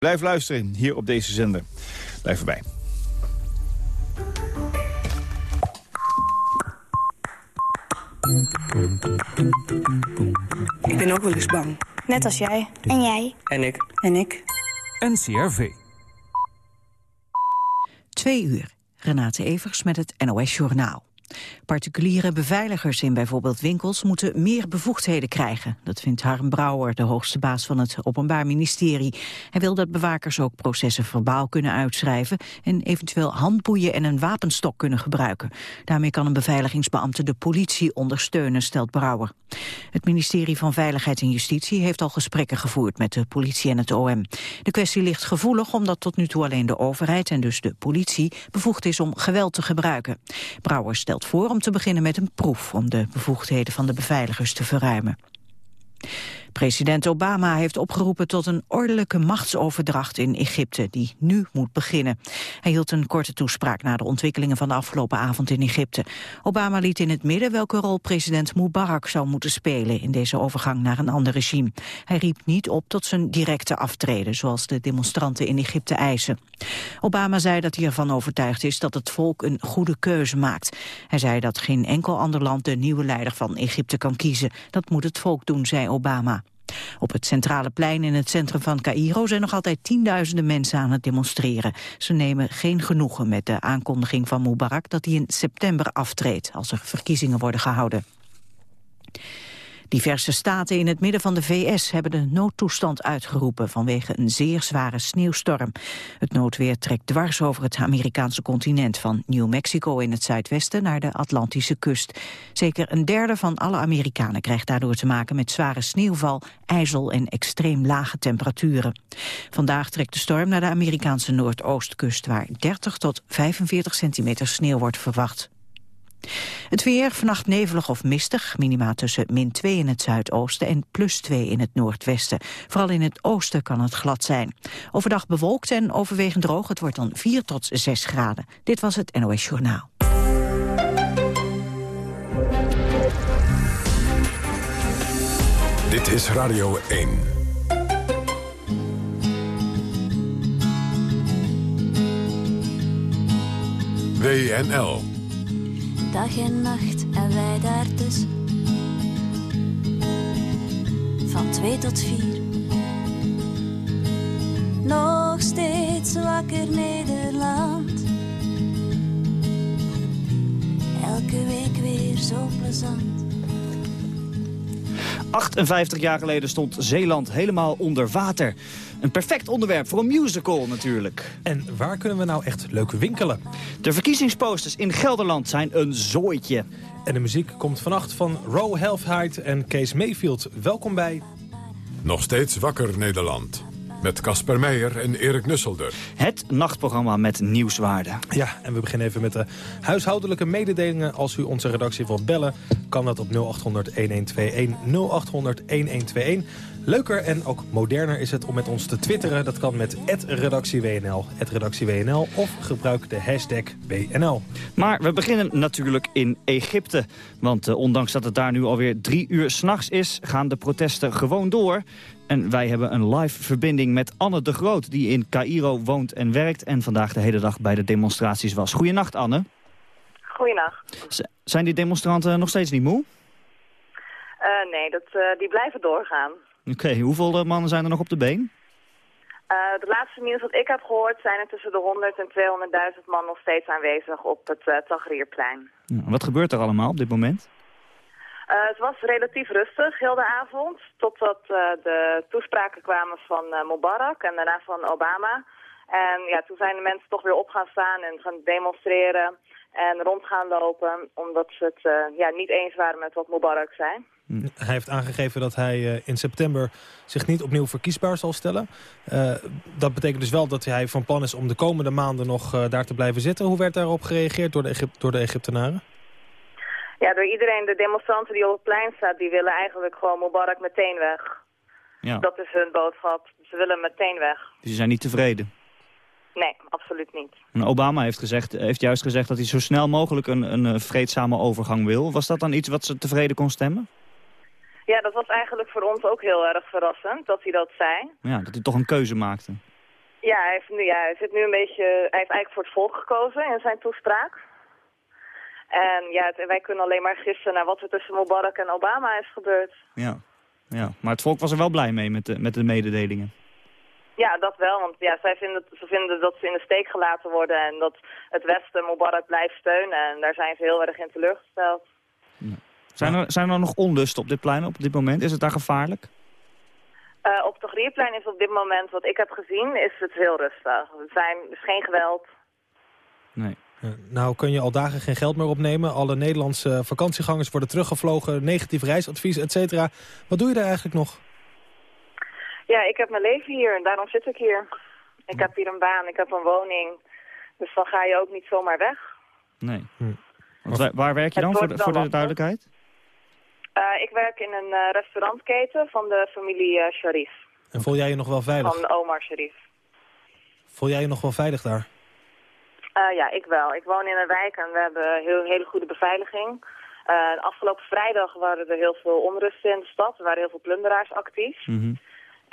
Blijf luisteren hier op deze zender. Blijf erbij. Ik ben ook wel eens bang. Net als jij. En jij. En ik. En ik. NCRV. Twee uur. Renate Evers met het NOS Journaal. Particuliere beveiligers in bijvoorbeeld winkels moeten meer bevoegdheden krijgen. Dat vindt Harm Brouwer, de hoogste baas van het Openbaar Ministerie. Hij wil dat bewakers ook processen verbaal kunnen uitschrijven... en eventueel handboeien en een wapenstok kunnen gebruiken. Daarmee kan een beveiligingsbeambte de politie ondersteunen, stelt Brouwer. Het ministerie van Veiligheid en Justitie heeft al gesprekken gevoerd met de politie en het OM. De kwestie ligt gevoelig omdat tot nu toe alleen de overheid en dus de politie bevoegd is om geweld te gebruiken. Brouwer stelt voor om te beginnen met een proef om de bevoegdheden van de beveiligers te verruimen. President Obama heeft opgeroepen tot een ordelijke machtsoverdracht in Egypte, die nu moet beginnen. Hij hield een korte toespraak na de ontwikkelingen van de afgelopen avond in Egypte. Obama liet in het midden welke rol president Mubarak zou moeten spelen in deze overgang naar een ander regime. Hij riep niet op tot zijn directe aftreden, zoals de demonstranten in Egypte eisen. Obama zei dat hij ervan overtuigd is dat het volk een goede keuze maakt. Hij zei dat geen enkel ander land de nieuwe leider van Egypte kan kiezen. Dat moet het volk doen, zei Obama. Op het centrale plein in het centrum van Cairo zijn nog altijd tienduizenden mensen aan het demonstreren. Ze nemen geen genoegen met de aankondiging van Mubarak dat hij in september aftreedt als er verkiezingen worden gehouden. Diverse staten in het midden van de VS hebben de noodtoestand uitgeroepen vanwege een zeer zware sneeuwstorm. Het noodweer trekt dwars over het Amerikaanse continent van New Mexico in het zuidwesten naar de Atlantische kust. Zeker een derde van alle Amerikanen krijgt daardoor te maken met zware sneeuwval, ijzel en extreem lage temperaturen. Vandaag trekt de storm naar de Amerikaanse noordoostkust waar 30 tot 45 centimeter sneeuw wordt verwacht. Het weer, vannacht nevelig of mistig, minima tussen min 2 in het zuidoosten en plus 2 in het noordwesten. Vooral in het oosten kan het glad zijn. Overdag bewolkt en overwegend droog, het wordt dan 4 tot 6 graden. Dit was het NOS Journaal. Dit is Radio 1. WNL. Dag en nacht en wij daartussen. Van twee tot vier. Nog steeds wakker Nederland. Elke week weer zo plezant. 58 jaar geleden stond Zeeland helemaal onder water. Een perfect onderwerp voor een musical natuurlijk. En waar kunnen we nou echt leuk winkelen? De verkiezingsposters in Gelderland zijn een zooitje. En de muziek komt vannacht van Row Halfheid en Kees Mayfield. Welkom bij... Nog steeds wakker Nederland. Met Casper Meijer en Erik Nusselder. Het nachtprogramma met nieuwswaarde. Ja, en we beginnen even met de huishoudelijke mededelingen. Als u onze redactie wilt bellen, kan dat op 0800-1121. 0800-1121. Leuker en ook moderner is het om met ons te twitteren. Dat kan met redactieWNL, redactieWNL of gebruik de hashtag WNL. Maar we beginnen natuurlijk in Egypte. Want uh, ondanks dat het daar nu alweer drie uur s'nachts is... gaan de protesten gewoon door. En wij hebben een live verbinding met Anne de Groot... die in Cairo woont en werkt en vandaag de hele dag bij de demonstraties was. Goedenacht, Anne. Goedenacht. Z zijn die demonstranten nog steeds niet moe? Uh, nee, dat, uh, die blijven doorgaan. Oké, okay, hoeveel mannen zijn er nog op de been? Uh, de laatste nieuws wat ik heb gehoord zijn er tussen de 100 en 200.000 man nog steeds aanwezig op het uh, Tahrirplein. Ja, wat gebeurt er allemaal op dit moment? Uh, het was relatief rustig heel de avond, totdat de toespraken kwamen van Mubarak en daarna van Obama. En ja, toen zijn de mensen toch weer op gaan staan en gaan demonstreren en rond gaan lopen, omdat ze het uh, ja, niet eens waren met wat Mubarak zei. Hij heeft aangegeven dat hij uh, in september zich niet opnieuw verkiesbaar zal stellen. Uh, dat betekent dus wel dat hij van plan is om de komende maanden nog daar te blijven zitten. Hoe werd daarop gereageerd door de, Egypt door de Egyptenaren? Ja, door iedereen, de demonstranten die op het plein staan, die willen eigenlijk gewoon Mubarak meteen weg. Ja. Dat is hun boodschap. Ze willen meteen weg. Dus ze zijn niet tevreden? Nee, absoluut niet. En Obama heeft, gezegd, heeft juist gezegd dat hij zo snel mogelijk een, een vreedzame overgang wil. Was dat dan iets wat ze tevreden kon stemmen? Ja, dat was eigenlijk voor ons ook heel erg verrassend dat hij dat zei. Ja, dat hij toch een keuze maakte. Ja, hij, heeft nu, ja, hij zit nu een beetje... Hij heeft eigenlijk voor het volk gekozen in zijn toespraak. En ja, het- wij kunnen alleen maar gissen naar wat er tussen Mubarak en Obama is gebeurd. Ja. ja. Maar het volk was er wel blij mee met de, met de mededelingen. Ja, dat wel, want ja, zij vinden, ze vinden dat ze in de steek gelaten worden en dat het Westen Mubarak blijft steunen. En daar zijn ze heel erg in teleurgesteld. Zijn er, zijn er nog onlusten op dit plein op dit moment? Is het daar gevaarlijk? Eh, op het Grierplein is op dit moment, wat ik heb gezien, is het heel rustig. Er zijn is geen geweld. Nee. Eh, nou kun je al dagen geen geld meer opnemen. Alle Nederlandse vakantiegangers worden teruggevlogen. Negatief reisadvies, et cetera. Wat doe je daar eigenlijk nog? Ja, ik heb mijn leven hier en daarom zit ik hier. Ik heb hier een baan, ik heb een woning. Dus dan ga je ook niet zomaar weg. Nee. Hm. Want waar, waar werk je dan, voor de, voor de duidelijkheid? Eh, ik werk in een eh, restaurantketen van de familie eh, Sharif. En voel jij je nog wel veilig? Van Omar Sharif. Voel jij je nog wel veilig daar? Eh, ja, ik wel. Ik woon in een wijk en we hebben heel, hele goede beveiliging. Eh, afgelopen vrijdag waren er heel veel onrusten in de stad. Er waren heel veel plunderaars actief. Mhm.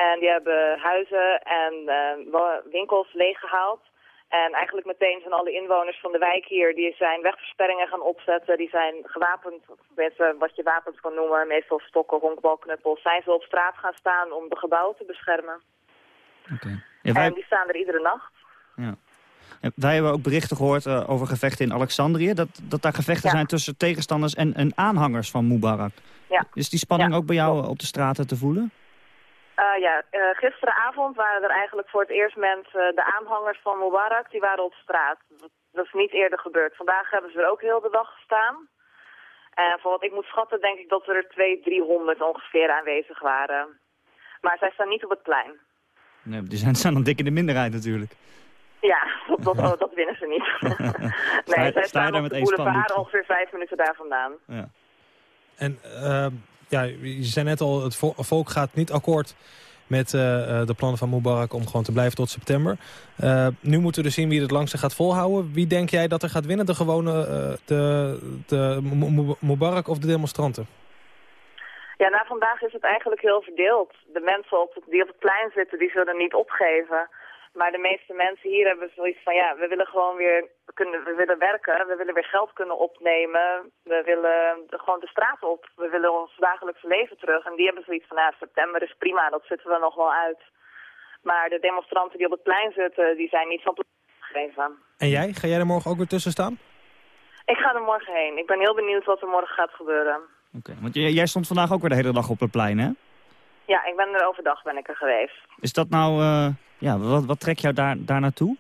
En die hebben huizen en eh, winkels leeggehaald. En eigenlijk meteen zijn alle inwoners van de wijk hier, die zijn wegversperringen gaan opzetten. Die zijn gewapend, wat je wapens kan noemen, meestal stokken, honkbalknuppels. Zijn ze op straat gaan staan om de gebouwen te beschermen. Oké. Ja, wij, En die staan er iedere nacht. ja. Ja, wij hebben ook berichten gehoord eh, over gevechten in Alexandrië. Dat, dat daar gevechten Ja. zijn tussen tegenstanders en, en aanhangers van Mubarak. Ja. Is die spanning ook bij jou op de straten te voelen? Eh, ja, eh, gisteravond waren er eigenlijk voor het eerst mensen, de aanhangers van Mubarak, die waren op straat. Dat, is niet eerder gebeurd. Vandaag hebben ze er ook heel de dag gestaan. En van wat ik moet schatten, denk ik dat er 200, 300 ongeveer aanwezig waren. Maar zij staan niet op het plein. Nee, die zijn, zijn dan dik in de minderheid natuurlijk. Ja, dat, dat, dat winnen ze niet. Nee, zij staan daar op met de één boulevard ongeveer vijf minuten daar vandaan. Ja. En eh, ja, je zei net al, het vo- volk gaat niet akkoord met eh, eh, de plannen van Mubarak om gewoon te blijven tot september. Eh, nu moeten we dus zien wie het langste gaat volhouden. Wie denk jij dat er gaat winnen? De gewone eh, de, de Mu- Mu- Mubarak of de demonstranten? Ja, na vandaag is het eigenlijk heel verdeeld. De mensen die op het plein zitten, die zullen niet opgeven. Maar de meeste mensen hier hebben zoiets van, ja, we willen gewoon weer we kunnen, we willen werken, we willen weer geld kunnen opnemen. We willen gewoon de straat op. We willen ons dagelijkse leven terug. En die hebben zoiets van, ja, september is prima, dat zitten we nog wel uit. Maar de demonstranten die op het plein zitten, die zijn niet van plan gegeven. En jij? Ga jij er morgen ook weer tussen staan? Ik ga er morgen heen. Ik ben heel benieuwd wat er morgen gaat gebeuren. Oké, Want jij stond vandaag ook weer de hele dag op het plein, hè? Ja, ik ben er overdag ben ik er geweest. Is dat nou... eh, ja, wat, wat trek jou daar, daar naartoe?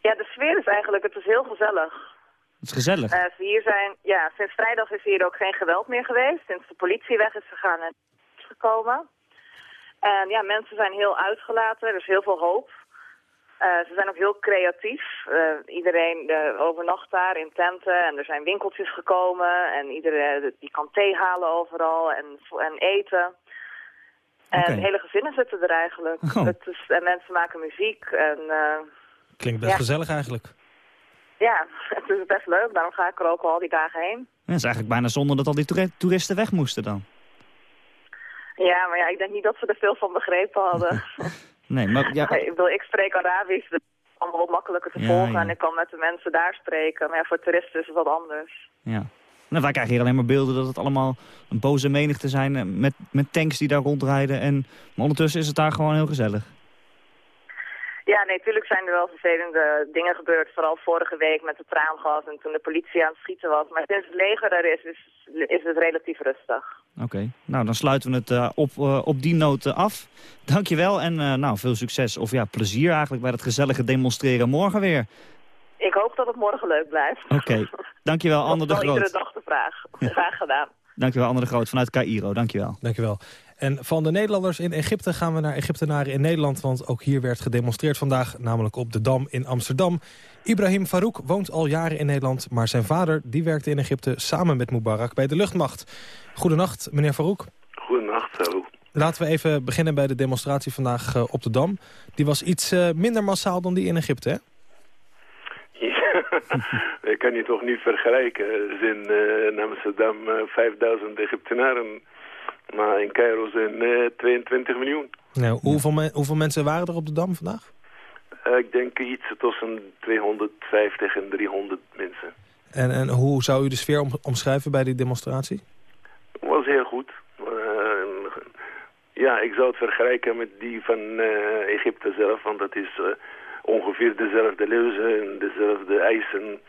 Ja, de sfeer is eigenlijk, het is heel gezellig. Het is gezellig. Ze hier zijn, ja, sinds vrijdag is hier ook geen geweld meer geweest. Sinds de politie weg is gegaan en is gekomen. En ja, mensen zijn heel uitgelaten. Er is heel veel hoop. Eh, ze zijn ook heel creatief. Eh, iedereen overnacht daar in tenten en er zijn winkeltjes gekomen. En iedereen die kan thee halen overal en, en eten. En Oké. hele gezinnen zitten er eigenlijk. Oh. Het is, en mensen maken muziek en... eh, Klinkt best Ja. gezellig eigenlijk. ja, het is best leuk. Daarom ga ik er ook al die dagen heen. Ja, het is eigenlijk bijna zonde dat al die toeri- toeristen weg moesten dan. Ja, maar ja, ik denk niet dat ze er veel van begrepen hadden. Nee, maar ja, ik, bedoel, ik spreek Arabisch, dus allemaal wat makkelijker te Ja, volgen. ja. En ik kan met de mensen daar spreken. Maar ja, voor toeristen is het wat anders. ja. Wij krijgen hier alleen maar beelden dat het allemaal een boze menigte zijn eh, met, met tanks die daar rondrijden. En, maar ondertussen is het daar gewoon heel gezellig. Ja, nee, natuurlijk zijn er wel vervelende dingen gebeurd. Vooral vorige week met het traangas en toen de politie aan het schieten was. Maar sinds het leger er is, is, is het relatief rustig. Oké, nou dan sluiten we het eh, op, eh, op die noot af. Dankjewel en eh, nou, veel succes of ja, plezier eigenlijk bij het gezellige demonstreren morgen weer. Ik hoop dat het morgen leuk blijft. Oké, dankjewel Anne de wel iedere Groot. dag de vraag. Graag gedaan. Dankjewel Anne de Groot vanuit Cairo, dankjewel. Dankjewel. En van de Nederlanders in Egypte gaan we naar Egyptenaren in Nederland. Want ook hier werd gedemonstreerd vandaag, namelijk op de Dam in Amsterdam. Ibrahim Farouk woont al jaren in Nederland. Maar zijn vader die werkte in Egypte samen met Mubarak bij de luchtmacht. Goedenacht, meneer Farouk. Goedenacht, hallo. Laten we even beginnen bij de demonstratie vandaag eh, op de Dam. Die was iets eh, minder massaal dan die in Egypte, hè? Dat kan je toch niet vergelijken. Er zijn eh, in Amsterdam eh, 5000 Egyptenaren, maar in Cairo zijn eh, 22 miljoen. Nou, hoeveel, me- hoeveel mensen waren er op de Dam vandaag? Eh, ik denk iets tussen 250 en 300 mensen. En, en hoe zou u de sfeer om, omschrijven bij die demonstratie? was heel goed. Uh, ja, ik zou het vergelijken met die van uh, Egypte zelf, want dat is uh, ongeveer dezelfde leuzen en dezelfde eisen.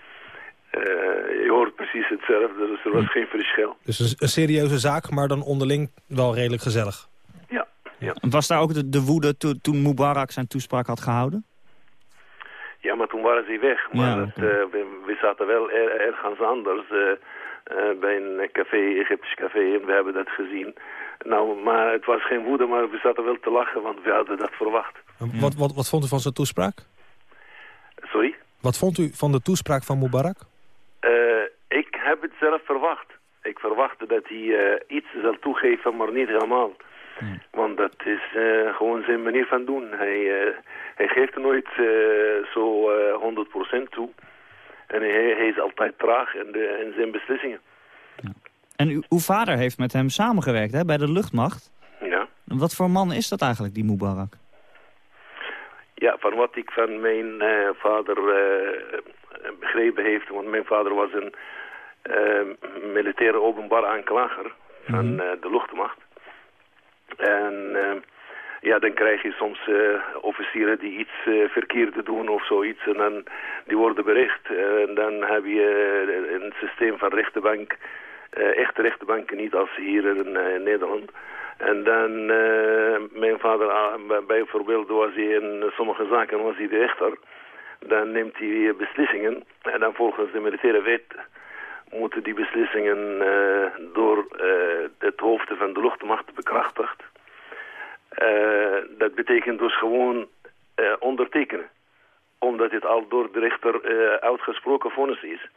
je hoort precies hetzelfde, dus er was geen verschil. Dus een, een, serieuze zaak, maar dan onderling wel redelijk gezellig? Ja. ja. Was daar ook de, de woede to, toen Mubarak zijn toespraak had gehouden? Ja, maar toen waren ze weg. Maar ja, het, we, we, zaten wel er, ergens anders uh, bij een café, Egyptisch café, en we hebben dat gezien. Nou, maar het was geen woede, maar we zaten wel te lachen, want we hadden dat verwacht. Wat, wat, wat vond u van zijn toespraak? Sorry? Wat vond u van de toespraak van Mubarak? Uh, ik heb het zelf verwacht. Ik verwachtte dat hij uh, iets zal toegeven, maar niet helemaal. Hmm. Want dat is uh, gewoon zijn manier van doen. Hij, hij geeft nooit zo 100% toe. En hij, hij, is altijd traag in, de, in zijn beslissingen. Ja. En u, uw vader heeft met hem samengewerkt hè, bij de luchtmacht. Ja. Wat voor man is dat eigenlijk, die Mubarak? Ja, van wat ik van mijn uh, vader uh, begrepen heeft... want mijn vader was een uh, militaire openbaar aanklager van mm -hmm. de luchtmacht. En ja, dan krijg je soms officieren die iets verkeerd doen of zoiets. En dan, die worden bericht. En dan heb je een systeem van rechterbank. Echte rechterbanken niet als hier in, in Nederland. En dan, mijn vader, bijvoorbeeld was hij in sommige zaken was hij de rechter. Dan neemt hij beslissingen. En dan volgens de militaire wet moeten die beslissingen door het hoofd van de luchtmacht bekrachtigd. Dat betekent dus gewoon ondertekenen. Omdat het al door de rechter uitgesproken vonnis is.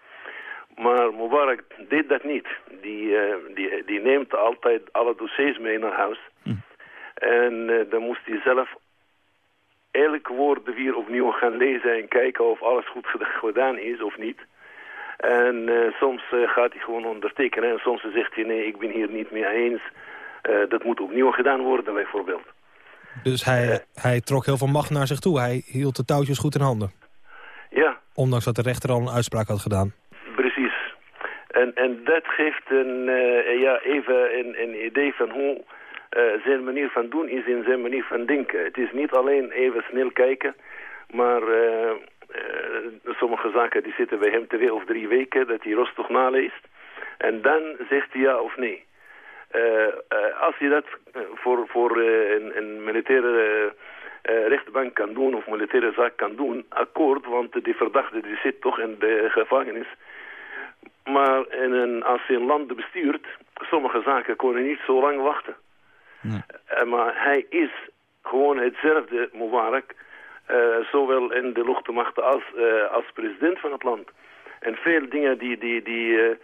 Maar Mubarak deed dat niet. Die, die, die neemt altijd alle dossiers mee naar huis. Hm. En dan moest hij zelf elk woord weer opnieuw gaan lezen en kijken of alles goed gedaan is of niet. En soms gaat hij gewoon ondertekenen en soms zegt hij nee, ik ben hier niet mee eens. Dat moet opnieuw gedaan worden bijvoorbeeld. Dus hij, hij trok heel veel macht naar zich toe. Hij hield de touwtjes goed in handen. Ja. Ondanks dat de rechter al een uitspraak had gedaan. En, dat geeft een, uh, ja, even een, een idee van hoe zijn manier van doen is in zijn manier van denken. Het is niet alleen even snel kijken, maar sommige zaken die zitten bij hem twee of drie weken, dat hij rustig naleest. En dan zegt hij ja of nee. Als je dat voor, voor een, een, militaire rechtbank kan doen of militaire zaak kan doen, akkoord, want die verdachte die zit toch in de gevangenis. Maar in een, als je een land bestuurt, sommige zaken kunnen niet zo lang wachten. Nee. maar hij is gewoon hetzelfde Mubarak, zowel in de luchtmacht als, als president van het land. En veel dingen die, die, die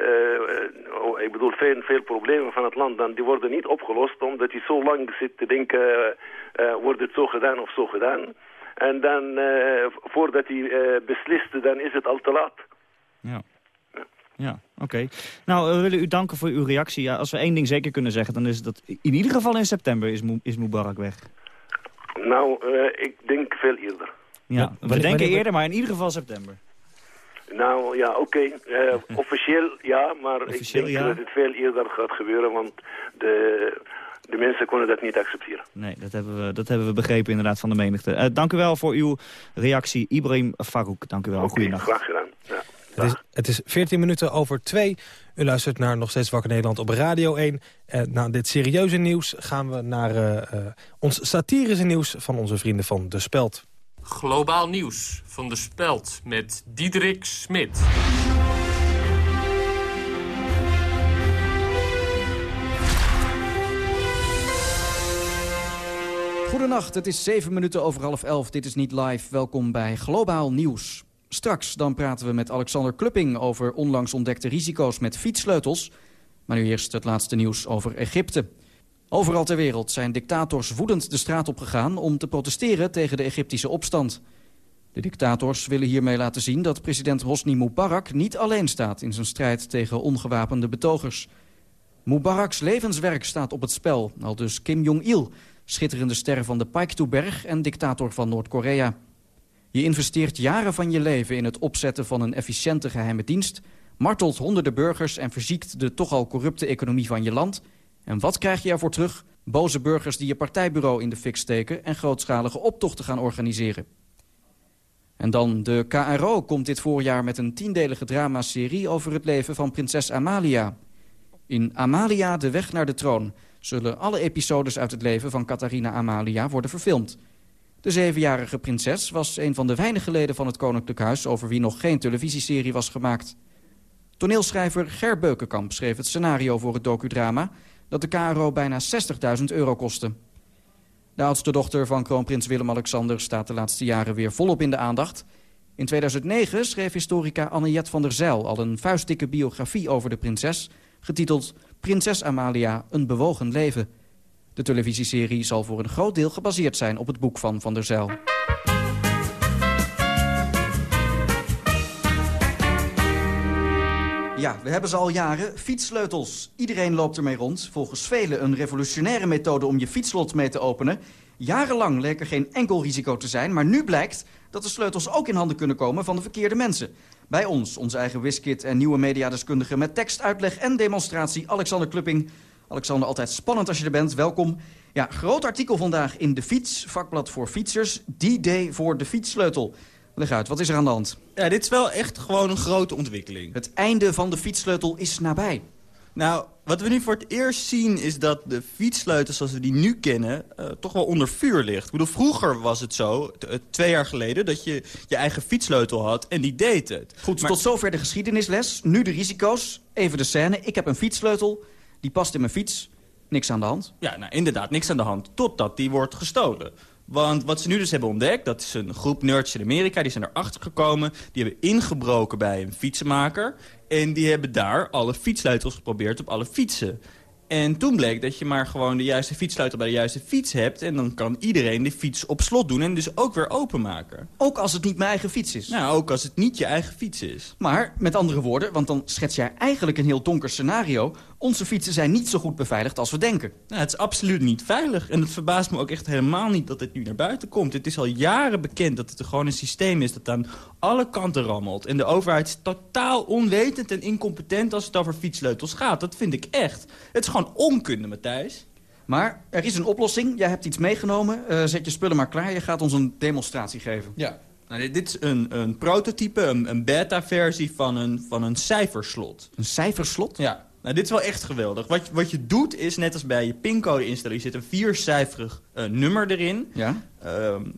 uh, ik bedoel, veel, veel problemen van het land, dan, die worden niet opgelost omdat hij zo lang zit te denken, uh, wordt het zo gedaan of zo gedaan. En dan, voordat hij beslist, dan is het al te laat. Ja. Ja, oké. Nou, we willen u danken voor uw reactie. Ja, als we één ding zeker kunnen zeggen, dan is het dat in ieder geval in september is, Mo is Mubarak weg. Nou, ik denk veel eerder. Ja, we denken eerder, maar in ieder geval september. Nou ja, oké. Okay. Uh, officieel ja, maar officieel, ik denk ja. dat het veel eerder gaat gebeuren, want de, de mensen kunnen dat niet accepteren. Nee, dat hebben we, dat hebben we begrepen inderdaad van de menigte. Uh, dank u wel voor uw reactie, Ibrahim Farouk. Dank u wel, okay, goeiedag. graag gedaan. Ja. Het is, het is 14 minuten over 2. U luistert naar Nog Steeds Wakker Nederland op Radio 1. Uh, na dit serieuze nieuws gaan we naar uh, ons satirische nieuws... van onze vrienden van De Speld. Globaal nieuws van de Speld met Diederik Smit. Goedenacht, het is 7 minuten over half 11. Dit is niet live. Welkom bij Globaal Nieuws. Straks dan praten we met Alexander Klupping over onlangs ontdekte risico's met fietssleutels. Maar nu eerst het laatste nieuws over Egypte. Overal ter wereld zijn dictators woedend de straat opgegaan... om te protesteren tegen de Egyptische opstand. De dictators willen hiermee laten zien dat president Hosni Mubarak... niet alleen staat in zijn strijd tegen ongewapende betogers. Mubaraks levenswerk staat op het spel, al dus Kim Jong-il... schitterende ster van de Paektu-berg en dictator van Noord-Korea. Je investeert jaren van je leven in het opzetten van een efficiënte geheime dienst... martelt honderden burgers en verziekt de toch al corrupte economie van je land. En wat krijg je ervoor terug? Boze burgers die je partijbureau in de fik steken... en grootschalige optochten gaan organiseren. En dan de KRO komt dit voorjaar met een tiendelige dramaserie... over het leven van prinses Amalia. In Amalia, de weg naar de troon... zullen alle episodes uit het leven van Catharina Amalia worden verfilmd. De zevenjarige prinses was een van de weinige leden van het Koninklijk Huis... over wie nog geen televisieserie was gemaakt. Toneelschrijver Ger Beukenkamp schreef het scenario voor het docudrama... dat de KRO bijna 60.000 euro kostte. De oudste dochter van kroonprins Willem-Alexander staat de laatste jaren weer volop in de aandacht. In 2009 schreef historica Anniette van der Zijl al een vuistdikke biografie over de prinses... getiteld Prinses Amalia, een bewogen leven. De televisieserie zal voor een groot deel gebaseerd zijn op het boek van Van der Zijl. Ja, we hebben ze al jaren. Fietssleutels. Iedereen loopt ermee rond. Volgens velen een revolutionaire methode om je fietslot mee te openen. Jarenlang leek er geen enkel risico te zijn, maar nu blijkt dat de sleutels ook in handen kunnen komen van de verkeerde mensen. Bij ons, onze eigen Wiskit en nieuwe mediadeskundige met tekst, uitleg en demonstratie, Alexander Klupping. Alexander, altijd spannend als je er bent. Welkom. Ja, groot artikel vandaag in De Fiets, vakblad voor fietsers. D-Day voor de fietssleutel. Leg uit, wat is er aan de hand? Ja, dit is wel echt gewoon een grote ontwikkeling. Het einde van de fietssleutel is nabij. Nou, wat we nu voor het eerst zien is dat de fietssleutel zoals we die nu kennen... Uh, toch wel onder vuur ligt. Ik bedoel, vroeger was het zo, uh, twee jaar geleden... dat je je eigen fietssleutel had en die deed het. Goed, maar... tot zover de geschiedenisles. Nu de risico's. Even de scène. Ik heb een fietssleutel. Die past in mijn fiets. Niks aan de hand. Ja, nou inderdaad, niks aan de hand. Totdat die wordt gestolen. Want wat ze nu dus hebben ontdekt, dat is een groep nerds in Amerika... die zijn erachter gekomen, die hebben ingebroken bij een fietsenmaker... en die hebben daar alle fietssleutels geprobeerd op alle fietsen. En toen bleek dat je maar gewoon de juiste fietssleutel bij de juiste fiets hebt... en dan kan iedereen de fiets op slot doen en dus ook weer openmaken. Ook als het niet mijn eigen fiets is? Nou, ook als het niet je eigen fiets is. Maar, met andere woorden, want dan schets jij eigenlijk een heel donker scenario... onze fietsen zijn niet zo goed beveiligd als we denken. Nou, het is absoluut niet veilig. En het verbaast me ook echt helemaal niet dat dit nu naar buiten komt. Het is al jaren bekend dat het er gewoon een systeem is dat aan alle kanten rammelt. En de overheid is totaal onwetend en incompetent als het over fietssleutels gaat. Dat vind ik echt. Het is gewoon onkunde, Matthijs. Maar er is een oplossing. Jij hebt iets meegenomen. Uh, zet je spullen maar klaar. Je gaat ons een demonstratie geven. Ja. Nou, dit, is een, een prototype, een, een beta-versie van een, van een cijferslot. Een cijferslot? Ja. Nou, dit is wel echt geweldig. Wat, wat je doet is, net als bij je pincode instellen... je zit een viercijferig uh, nummer erin. Ja. Uh,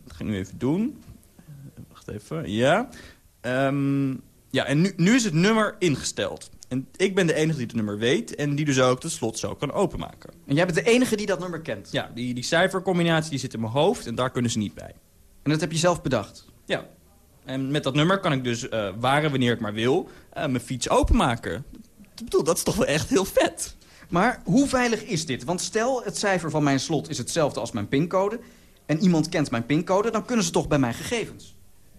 dat ga ik nu even doen. Wacht even. Ja. Um, ja, en nu, nu is het nummer ingesteld. En ik ben de enige die het nummer weet en die dus ook het slot zo kan openmaken. En jij bent de enige die dat nummer kent? Ja, die, die cijfercombinatie die zit in mijn hoofd en daar kunnen ze niet bij. En dat heb je zelf bedacht? Ja. En met dat nummer kan ik dus, uh, waar en wanneer ik maar wil, uh, mijn fiets openmaken. Ik bedoel, dat is toch wel echt heel vet. Maar hoe veilig is dit? Want stel, het cijfer van mijn slot is hetzelfde als mijn pincode... en iemand kent mijn pincode, dan kunnen ze toch bij mijn gegevens?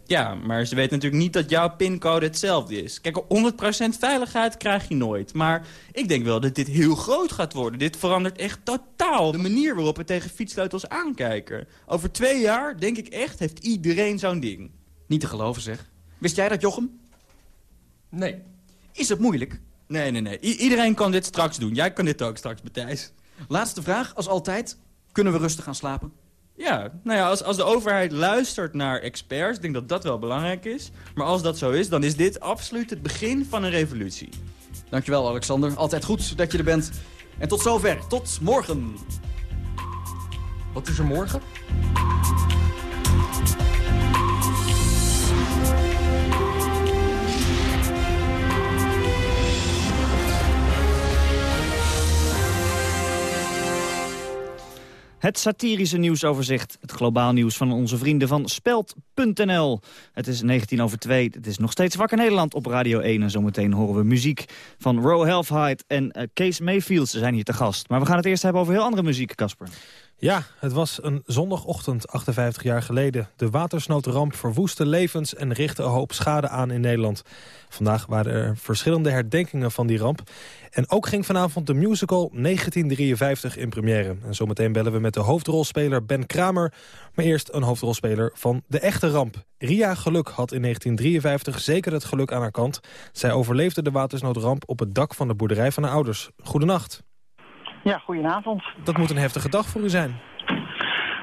Ja, maar ze weten natuurlijk niet dat jouw pincode hetzelfde is. Kijk, 100% veiligheid krijg je nooit. Maar ik denk wel dat dit heel groot gaat worden. Dit verandert echt totaal de manier waarop we tegen fietssleutels aankijken. Over twee jaar, denk ik echt, heeft iedereen zo'n ding. Niet te geloven, zeg. Wist jij dat, Jochem? Nee. Is het moeilijk? Nee, nee, nee. I iedereen kan dit straks doen. Jij kan dit ook straks, Matthijs. Laatste vraag, als altijd. Kunnen we rustig gaan slapen? Ja, nou ja, als, als de overheid luistert naar experts, ik denk dat dat wel belangrijk is. Maar als dat zo is, dan is dit absoluut het begin van een revolutie. Dankjewel, Alexander. Altijd goed dat je er bent. En tot zover. Tot morgen. Wat is er morgen? Het satirische nieuwsoverzicht, het globaal nieuws van onze vrienden van Speld.nl. Het is 19 over 2, het is nog steeds Wakker Nederland op Radio 1. En zometeen horen we muziek van Ro Halfheid en uh, Kees Mayfield. Ze zijn hier te gast. Maar we gaan het eerst hebben over heel andere muziek, Casper. Ja, het was een zondagochtend 58 jaar geleden. De watersnoodramp verwoestte levens en richtte een hoop schade aan in Nederland. Vandaag waren er verschillende herdenkingen van die ramp. En ook ging vanavond de musical 1953 in première. En zometeen bellen we met de hoofdrolspeler Ben Kramer. Maar eerst een hoofdrolspeler van de echte ramp. Ria Geluk had in 1953 zeker het geluk aan haar kant. Zij overleefde de watersnoodramp op het dak van de boerderij van haar ouders. Goedenacht. Ja, goedenavond. Dat moet een heftige dag voor u zijn.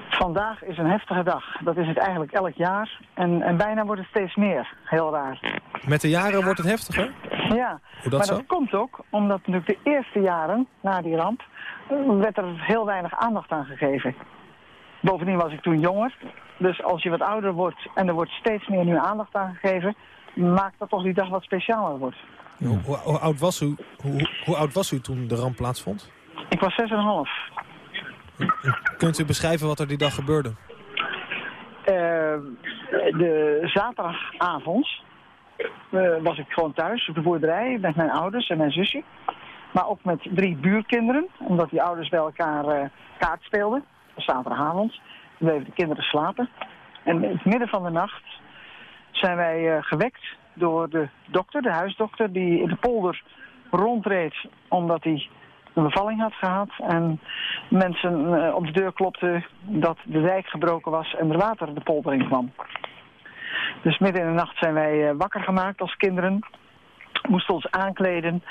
Vandaag is een heftige dag. Dat is het eigenlijk elk jaar. En, en bijna wordt het steeds meer. Heel raar. Met de jaren wordt het heftiger? Ja, Hoe dat maar zo? dat komt ook omdat natuurlijk de eerste jaren na die ramp... eh, werd er heel weinig aandacht aan gegeven. Bovendien was ik toen jonger. Dus als je wat ouder wordt en er wordt steeds meer nu aandacht aan gegeven... maakt dat toch die dag wat specialer wordt. Hoe, hoe- hoe oud was u, hoe, hoe oud was u toen de ramp plaatsvond? Ik was 6,5. Kunt u beschrijven wat er die dag gebeurde? Eh, de zaterdagavond eh, was ik gewoon thuis op de boerderij met mijn ouders en mijn zusje. Maar ook met drie buurkinderen, omdat die ouders bij elkaar eh, kaart speelden. Zaterdagavond. Bleven de kinderen slapen. En in het midden van de nacht zijn wij gewekt door de dokter, de huisdokter, die in de polder rondreed omdat hij een bevalling had gehad. En mensen eh, op de deur klopten dat de dijk gebroken was en er water de polder in kwam. Dus midden in de nacht zijn wij eh, wakker gemaakt als kinderen. Moesten ons aankleden.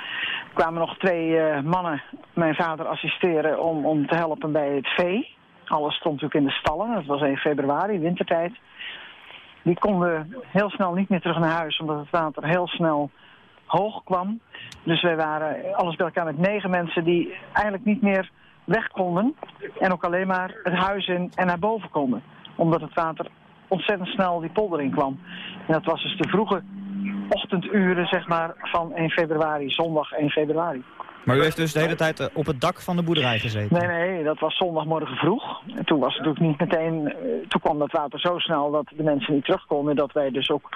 Kwamen nog twee eh, mannen mijn vader assisteren om, om te helpen bij het vee. Alles stond natuurlijk in de stallen. Dat was 1 februari, wintertijd. Die konden heel snel niet meer terug naar huis, omdat het water heel snel hoog kwam. Dus wij waren alles bij elkaar met negen mensen die eigenlijk niet meer weg konden. En ook alleen maar het huis in en naar boven konden. Omdat het water ontzettend snel die polder in kwam. En dat was dus de vroege ochtenduren zeg maar, van 1 februari, zondag 1 februari. Maar u heeft dus de hele tijd eh, op het dak van de boerderij gezeten? Nee, nee, dat was zondagmorgen vroeg. En toen was het ook niet meteen, eh, toen kwam dat water zo snel dat de mensen niet terug konden. Dat wij dus ook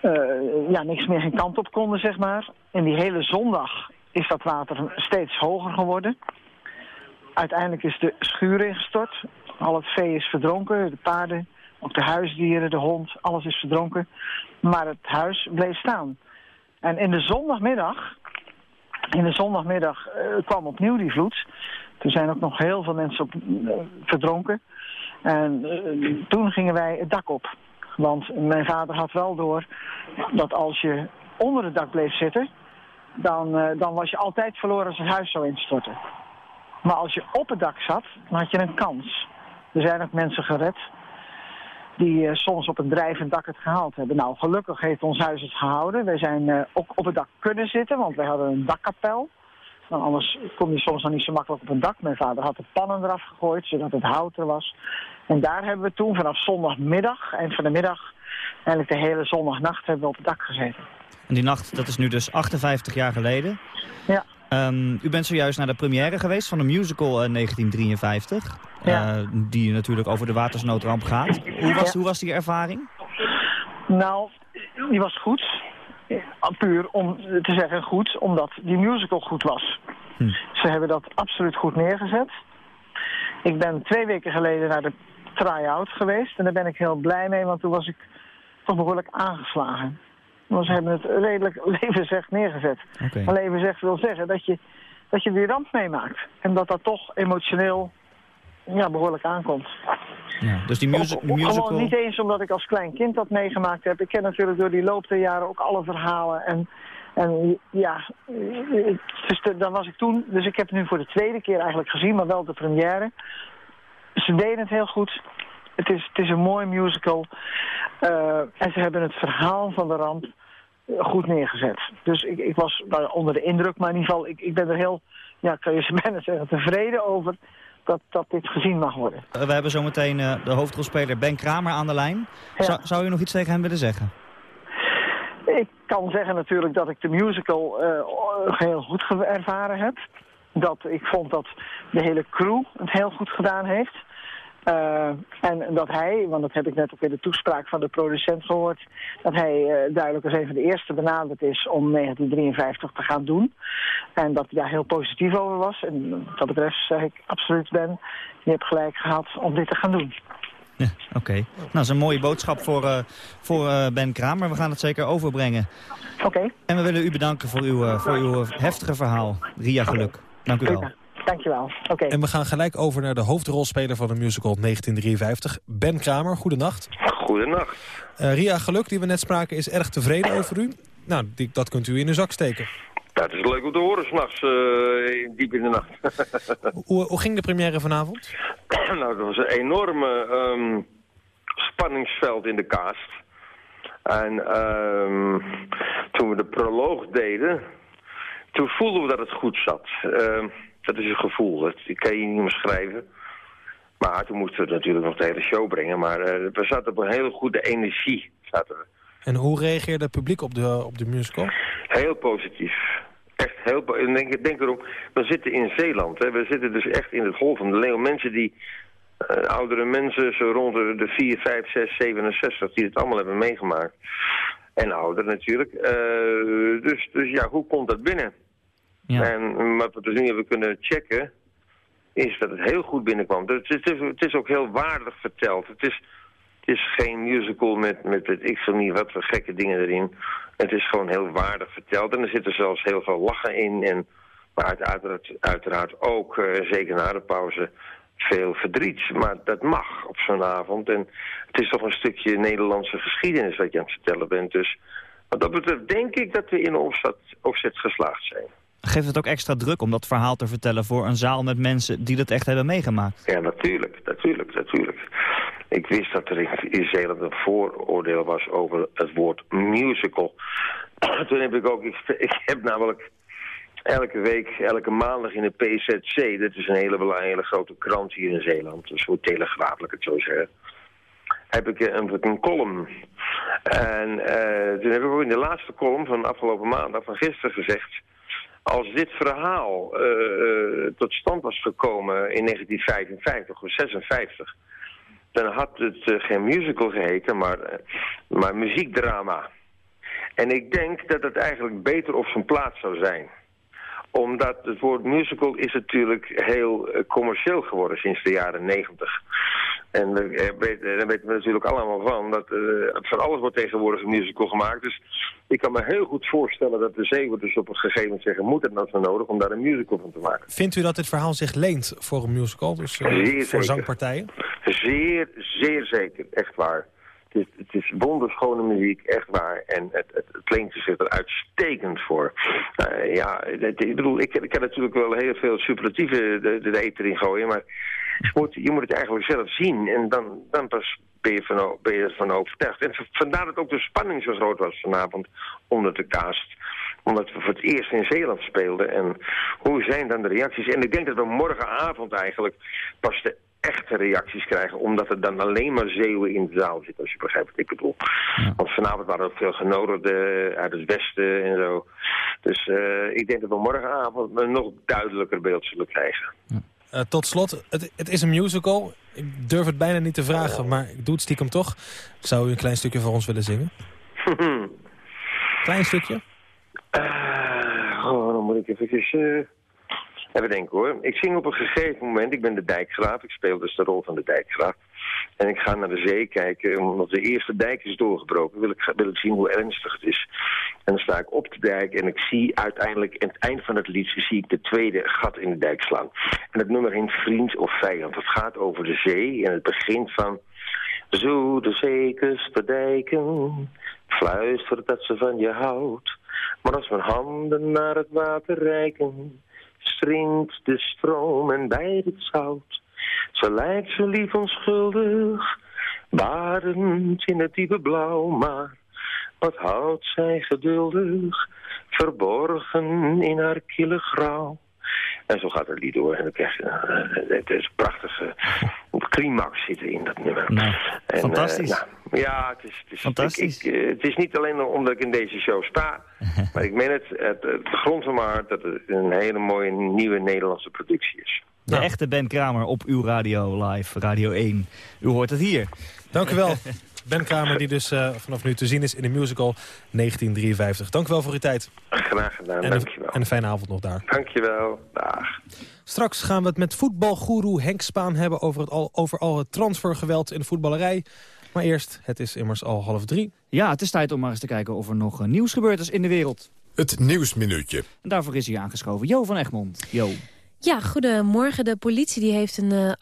eh, ja, niks meer geen kant op konden, zeg maar. En die hele zondag is dat water steeds hoger geworden. Uiteindelijk is de schuur ingestort. Al het vee is verdronken, de paarden, ook de huisdieren, de hond, alles is verdronken. Maar het huis bleef staan. En in de zondagmiddag, in de zondagmiddag eh, kwam opnieuw die vloed. Toen zijn ook nog heel veel mensen op, eh, verdronken. En eh, toen gingen wij het dak op. Want mijn vader had wel door dat als je onder het dak bleef zitten... dan, dan was je altijd verloren als het huis zou instorten. Maar als je op het dak zat, dan had je een kans. Er zijn ook mensen gered die eh, soms op een drijvend dak het gehaald hebben. Nou, gelukkig heeft ons huis het gehouden. Wij zijn eh, ook op het dak kunnen zitten, want wij hadden een dakkapel. Nou, anders kom je soms nog niet zo makkelijk op een dak. Mijn vader had de pannen eraf gegooid, zodat het hout er was. En daar hebben we toen vanaf zondagmiddag, eind van de middag... eigenlijk de hele zondagnacht hebben we op het dak gezeten. En die nacht, dat is nu dus 58 jaar geleden. Ja. Ehm, u bent zojuist naar de première geweest van de musical eh, 1953. Ja. eh, die natuurlijk over de watersnoodramp gaat. Hoe was, Ja. hoe was die ervaring? Nou, die was goed. Eh, Puur om te zeggen goed, omdat die musical goed was. Hm. Ze hebben dat absoluut goed neergezet. Ik ben twee weken geleden naar de try-out geweest. En daar ben ik heel blij mee, want toen was ik toch behoorlijk aangeslagen. Want ze hebben het redelijk levensecht neergezet. Oké. Maar levensecht wil zeggen dat je, dat je die ramp meemaakt. En dat dat toch emotioneel ja, behoorlijk aankomt. Ja, dus die musi- musical... Gewoon niet eens omdat ik als klein kind dat meegemaakt heb. Ik ken natuurlijk door die loop der jaren ook alle verhalen. En, en ja, dus de- daar was ik toen. Dus ik heb het nu voor de tweede keer eigenlijk gezien, maar wel de première. Ze deden het heel goed. Het is, het is een mooi musical. Eh, en ze hebben het verhaal van de ramp goed neergezet. Dus ik, ik was nou, onder de indruk, maar in ieder geval, ik, ik ben er heel, ja, kan je bijna zeggen, tevreden over dat, dat dit gezien mag worden. Eh, we hebben zometeen eh, de hoofdrolspeler Ben Kramer aan de lijn. Zou, zou u nog iets tegen hem willen zeggen? Ik kan zeggen natuurlijk dat ik de musical eh, heel goed ervaren heb. Dat ik vond dat de hele crew het heel goed gedaan heeft. Uh, en dat hij, want dat heb ik net ook in de toespraak van de producent gehoord, dat hij uh, duidelijk als een van de eerste benaderd is om 1953 te gaan doen. En dat hij daar heel positief over was. En wat dat betreft zeg ik absoluut Ben, je hebt gelijk gehad om dit te gaan doen. Ja, Oké. Nou, dat is een mooie boodschap voor, uh, voor Ben Kramer. We gaan het zeker overbrengen. Oké. En we willen u bedanken voor uw, voor uw heftige verhaal. Ria Geluk. Dank u wel. Dankjewel. Oké. En we gaan gelijk over naar de hoofdrolspeler van de musical 1953, Ben Kramer. Goedenacht. Goedenacht. Uh, Ria Geluk, die we net spraken, is erg tevreden over u. Nou, die, dat kunt u in uw zak steken. Ja, het is leuk om te horen, s'nachts, uh, diep in de nacht. hoe, hoe, ging de première vanavond? nou, dat was een enorme um, spanningsveld in de cast. En um, toen we de proloog deden, toen voelden we dat het goed zat. Uh, dat is een gevoel, dat kan je niet meer schrijven. Maar toen moesten we natuurlijk nog de hele show brengen. Maar uh, we zaten op een hele goede energie. Zaten we. En hoe reageerde het publiek op de, op de musical? Heel positief. Echt heel positief. Denk, denk erom, we zitten in Zeeland. Hè. We zitten dus echt in het golf van de leeuw. Mensen die, uh, oudere mensen, zo rond de 4, 5, 6, 67, die het allemaal hebben meegemaakt. En ouder natuurlijk. Uh, dus, dus ja, hoe komt dat binnen? Ja. En wat we dus nu hebben kunnen checken, is dat het heel goed binnenkwam. Dus het is, het is ook heel waardig verteld. Het is, het is geen musical met, met het ik weet niet wat voor gekke dingen erin. Het is gewoon heel waardig verteld. En er zitten zelfs heel veel lachen in. En, maar uiteraard, ook, uh, zeker na de pauze, veel verdriet. Maar dat mag op zo'n avond. En het is toch een stukje Nederlandse geschiedenis wat je aan het vertellen bent. Dus wat dat betreft denk ik dat we in de opzet, opzet geslaagd zijn. Geeft het ook extra druk om dat verhaal te vertellen voor een zaal met mensen die dat echt hebben meegemaakt? Ja, natuurlijk, natuurlijk, natuurlijk. Ik wist dat er in Zeeland een vooroordeel was over het woord musical. Toen heb ik ook, ik, heb namelijk elke week, elke maandag in de PZC, dat is een hele belangrijke grote krant hier in Zeeland, een soort telegraaf, het zo zeggen heb ik een, een column. En uh, toen heb ik ook in de laatste column van afgelopen maandag, van gisteren gezegd als dit verhaal uh, tot stand was gekomen in 1955 of 56... dan had het uh, geen musical geheten, maar, maar muziekdrama. En ik denk dat het eigenlijk beter op zijn plaats zou zijn omdat het woord musical is natuurlijk heel commercieel geworden sinds de jaren negentig. En daar weten we natuurlijk allemaal van. Dat, uh, van alles wordt tegenwoordig een musical gemaakt. Dus ik kan me heel goed voorstellen dat de zeewoorders op een gegeven moment zeggen... moet het nou zo nodig om daar een musical van te maken. Vindt u dat dit verhaal zich leent voor een musical? Dus uh, voor zangpartijen? Zeer, zeer zeker. Echt waar. Het is, het wonderschone muziek, echt waar. En het, het, het leent zich er uitstekend voor. Uh, ja, ik bedoel, ik, ik kan natuurlijk wel heel veel superlatieven de, de, de in gooien, maar je moet, je moet het eigenlijk zelf zien en dan, dan pas ben je, van, ben je ervan overtuigd. En vandaar dat ook de spanning zo groot was vanavond onder de cast omdat we voor het eerst in Zeeland speelden. En hoe zijn dan de reacties? En ik denk dat we morgenavond eigenlijk pas de echte reacties krijgen. Omdat er dan alleen maar zeeuwen in de zaal zitten, als je begrijpt wat ik bedoel. Want vanavond waren er veel genodigden uit het westen en zo. Dus uh, ik denk dat we morgenavond een nog duidelijker beeld zullen krijgen. Ja. Uh, tot slot, het, het, is een musical. Ik durf het bijna niet te vragen, maar ik doe het stiekem toch. Zou u een klein stukje voor ons willen zingen? klein stukje? Uh, oh, dan moet ik even... Even denken hoor. Ik zing op een gegeven moment, ik ben de dijkgraaf, ik speel dus de rol van de dijkgraaf. En ik ga naar de zee kijken, omdat de eerste dijk is doorgebroken, wil ik, wil ik zien hoe ernstig het is. En dan sta ik op de dijk en ik zie uiteindelijk, aan het eind van het lied, zie ik de tweede gat in de dijk slaan. En het nummer in vriend of vijand, het gaat over de zee en het begint van... Zo de zekers de dijken, fluistert dat ze van je houdt. Maar als mijn handen naar het water reiken, stringt de stroom en bij het zout. Ze lijkt zo lief onschuldig, barend in het diepe blauw, maar wat houdt zij geduldig, verborgen in haar kille grauw. En zo gaat het lied door. En dan krijg je uh, het is een prachtige climax zitten in dat nummer. Nou, en, fantastisch. Uh, nou, ja, het is, het, is, fantastisch. Ik, ik, het is niet alleen omdat ik in deze show sta. maar ik meen het, het, het grond van maar dat het een hele mooie nieuwe Nederlandse productie is. De echte Ben Kramer op uw radio live, Radio 1. U hoort het hier. Dank u wel. Ben Kramer, die dus uh, vanaf nu te zien is in de musical 1953. Dank wel voor uw tijd. Graag gedaan, en dankjewel. En een fijne avond nog daar. Dankjewel, dag. Straks gaan we het met voetbalgoeroe Henk Spaan hebben... over, het al, over al het transfergeweld in de voetballerij. Maar eerst, het is immers al half drie. Ja, het is tijd om maar eens te kijken of er nog uh, nieuws gebeurd is in de wereld. Het Nieuwsminuutje. En daarvoor is hier aangeschoven Jo van Egmond. Jo. Ja, goedemorgen. De politie die heeft een uh,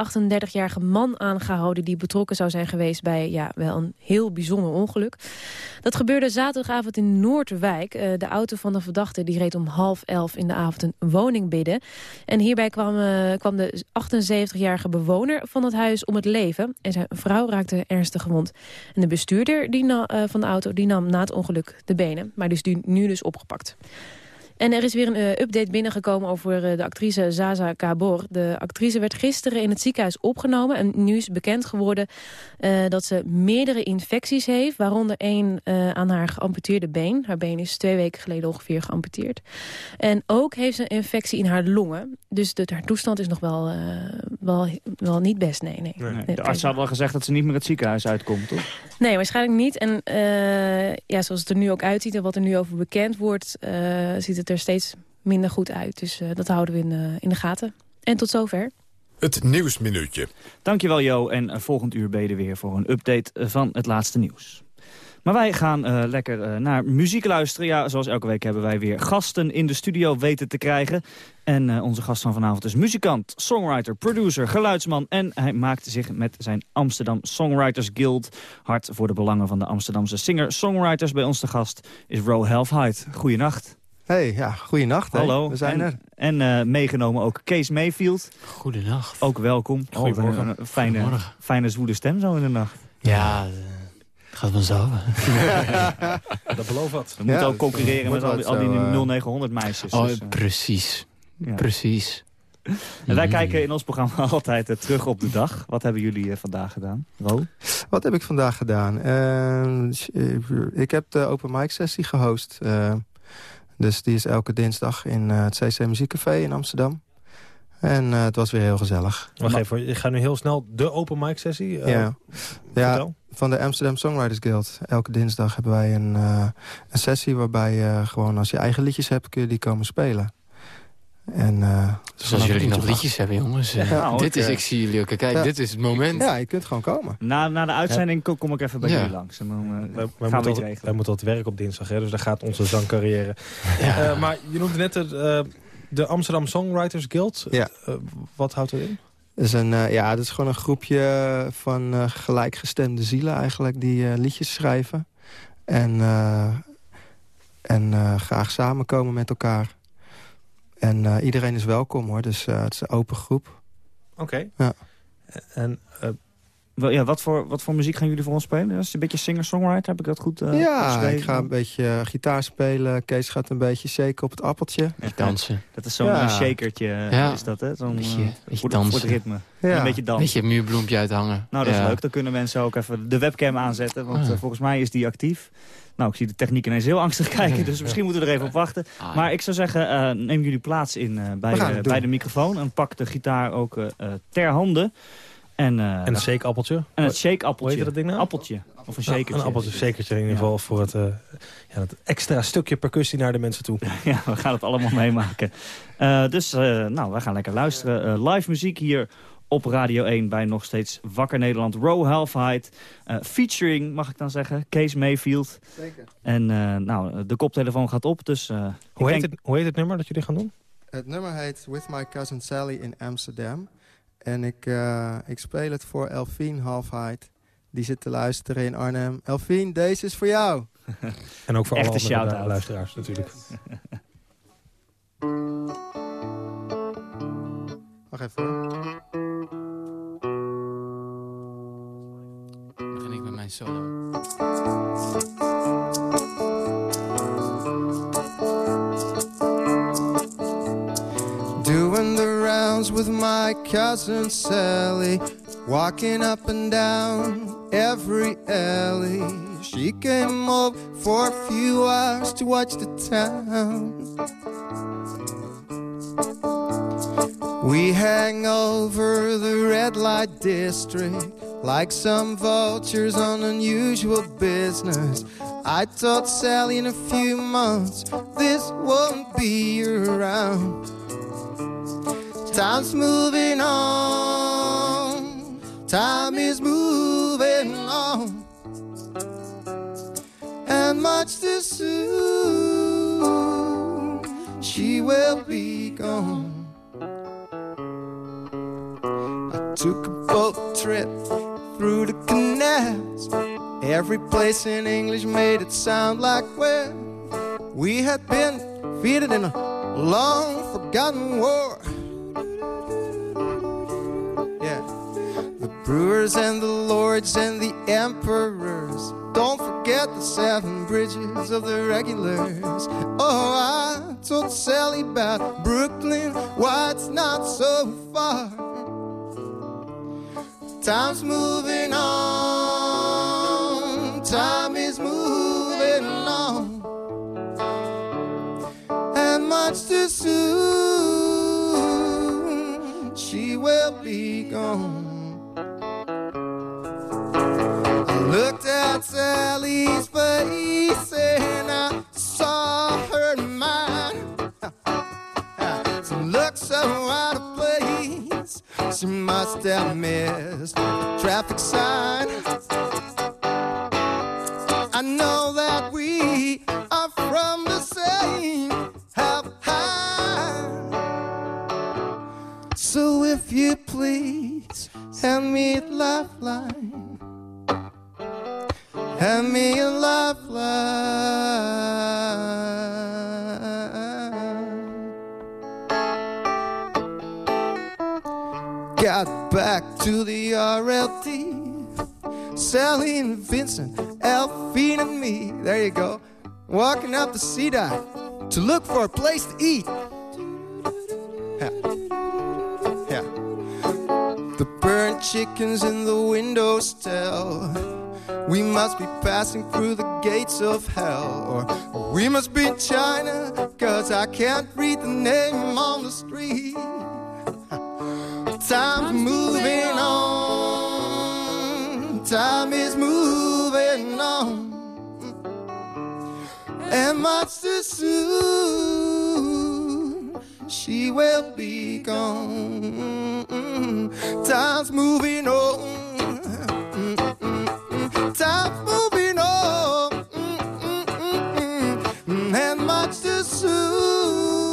38-jarige man aangehouden... die betrokken zou zijn geweest bij ja, wel een heel bijzonder ongeluk. Dat gebeurde zaterdagavond in Noordwijk. Uh, de auto van de verdachte die reed om half elf in de avond een woning binnen. En hierbij kwam, uh, kwam de 78-jarige bewoner van het huis om het leven. En zijn vrouw raakte ernstig gewond. En de bestuurder die van de auto die nam na het ongeluk de benen. Maar dus die, nu dus opgepakt. En er is weer een uh, update binnengekomen over uh, de actrice Zaza Kabor. De actrice werd gisteren in het ziekenhuis opgenomen. En nu is bekend geworden uh, dat ze meerdere infecties heeft. Waaronder één aan haar geamputeerde been. Haar been is twee weken geleden ongeveer geamputeerd. En ook heeft ze een infectie in haar longen. Dus de, haar toestand is nog wel, wel, wel niet best. Nee, nee. nee. nee de arts had wel gezegd dat ze niet meer het ziekenhuis uitkomt, toch? Nee, waarschijnlijk niet. En ja, zoals het er nu ook uitziet en wat er nu over bekend wordt... ziet het er steeds minder goed uit. Dus uh, dat houden we in, uh, in de gaten. En tot zover. Het Nieuwsminuutje. Dankjewel Jo. En uh, volgend uur ben je weer voor een update van het laatste nieuws. Maar wij gaan uh, lekker uh, naar muziek luisteren. Ja, zoals elke week hebben wij weer gasten in de studio weten te krijgen. En uh, onze gast van vanavond is muzikant, songwriter, producer, geluidsman. En hij maakt zich met zijn Amsterdam Songwriters Guild hard voor de belangen van de Amsterdamse singer-songwriters. Bij ons te gast is Ro Helfheid. Goeienacht. Hey, ja, goeienacht. Hallo. We zijn en, er. En uh, meegenomen ook Kees Mayfield. Goedenacht. Ook welkom. Goedemorgen. Oh, een fijne, Goedemorgen. fijne zwoele stem zo in de nacht. Ja, uh, gaat vanzelf. dat belooft wat. We moeten ook concurreren met al die, al die 0900 meisjes. Oh, dus, precies. Ja. Precies. En wij kijken in ons programma altijd uh, terug op de dag. Wat hebben jullie uh, vandaag gedaan? Ro? Wat heb ik vandaag gedaan? ik heb de open mic sessie gehost. Dus die is elke dinsdag in uh, het CC Muziekcafé in Amsterdam. En uh, het was weer heel gezellig. Wacht even, ik ga nu heel snel de open mic sessie. Uh, ja, ja van de Amsterdam Songwriters Guild. Elke dinsdag hebben wij een, een sessie waarbij je gewoon als je eigen liedjes hebt... kun je die komen spelen. En, uh, dus als jullie nog liedjes hebben, jongens. Uh, ja, dit is, ik zie jullie ook. Kijk, ja. dit is het moment. Ja, je kunt gewoon komen. Na, na de uitzending ja. kom ik even bij jullie langs. En dan, uh, wij, wij, moeten al, wij moeten wat werk op dinsdag, hè, dus daar gaat onze zangcarrière. Ja. maar je noemde net de, de Amsterdam Songwriters Guild. Ja. wat houdt dat in? Dat is, een, ja, dat is gewoon een groepje van gelijkgestemde zielen eigenlijk... die liedjes schrijven. En, en graag samenkomen met elkaar. En uh, iedereen is welkom hoor, dus uh, het is een open groep. Oké. Okay. Ja. En uh, ja, wat, voor, wat voor muziek gaan jullie voor ons spelen? Dat is een beetje singer-songwriter, heb ik dat goed Ja, ik ga een beetje gitaar spelen. Kees gaat een beetje shaken op het appeltje. Beetje dansen. Dat is zo'n ja. shakertje, ja. is dat hè? Zo'n beetje, beetje voor, dansen. voor het ritme. Ja. Een beetje dansen. Beetje muurbloempje uithangen. Nou, dat is leuk. Dan kunnen mensen ook even de webcam aanzetten. Want ah. volgens mij is die actief. Nou, ik zie de techniek ineens heel angstig kijken, dus misschien moeten we er even op wachten. Ah, maar ik zou zeggen, uh, neem jullie plaats in uh, bij, uh, bij de microfoon en pak de gitaar ook ter handen. En, en het shake-appeltje. En het shake-appeltje. Hoe heet dat ding nou? Appeltje. Of een shakertje. Nou, een appeltje, shakertje in ieder geval voor het, ja, het extra stukje percussie naar de mensen toe. ja, we gaan het allemaal meemaken. dus, nou, we gaan lekker luisteren. live muziek hier op Radio 1 bij nog steeds Wakker Nederland. Row Halfheid, uh, featuring, mag ik dan zeggen, Kees Mayfield. Zeker. En uh, nou, de koptelefoon gaat op, dus... Uh, hoe, heet denk... het, hoe heet het nummer dat jullie gaan doen? Het nummer heet With My Cousin Sally in Amsterdam. En ik, ik speel het voor Elfien Halfheid. Die zit te luisteren in Arnhem. Elfien, deze is voor jou. en ook voor Echte alle andere luisteraars natuurlijk. Wacht even solo. Doing the rounds with my cousin Sally Walking up and down every alley. She came up for a few hours to watch the town. We hang over the red light district like some vultures on unusual business. I told Sally in a few months this won't be around. Time's moving on, time is moving on, and much too soon she will be gone. I took a boat trip through the canals. Every place in English made it sound like where we had been defeated in a long forgotten war. Yeah, the brewers and the lords and the emperors. Don't forget the seven bridges of the regulars. Oh, I told Sally about Brooklyn, why it's not so far. Time's moving on, time is moving on, and much too soon she will be gone. I looked at Sally's She must have missed a traffic sign. To the RLT. Sally and Vincent, Alphine and me. There you go. Walking up the sea dock to look for a place to eat. Yeah. Yeah. The burnt chickens in the windows tell we must be passing through the gates of hell, or we must be in China, cause I can't read the name on the street. Time's moving on, time is moving on, and much too soon she will be gone. Time's moving on. Time's moving on, and much too soon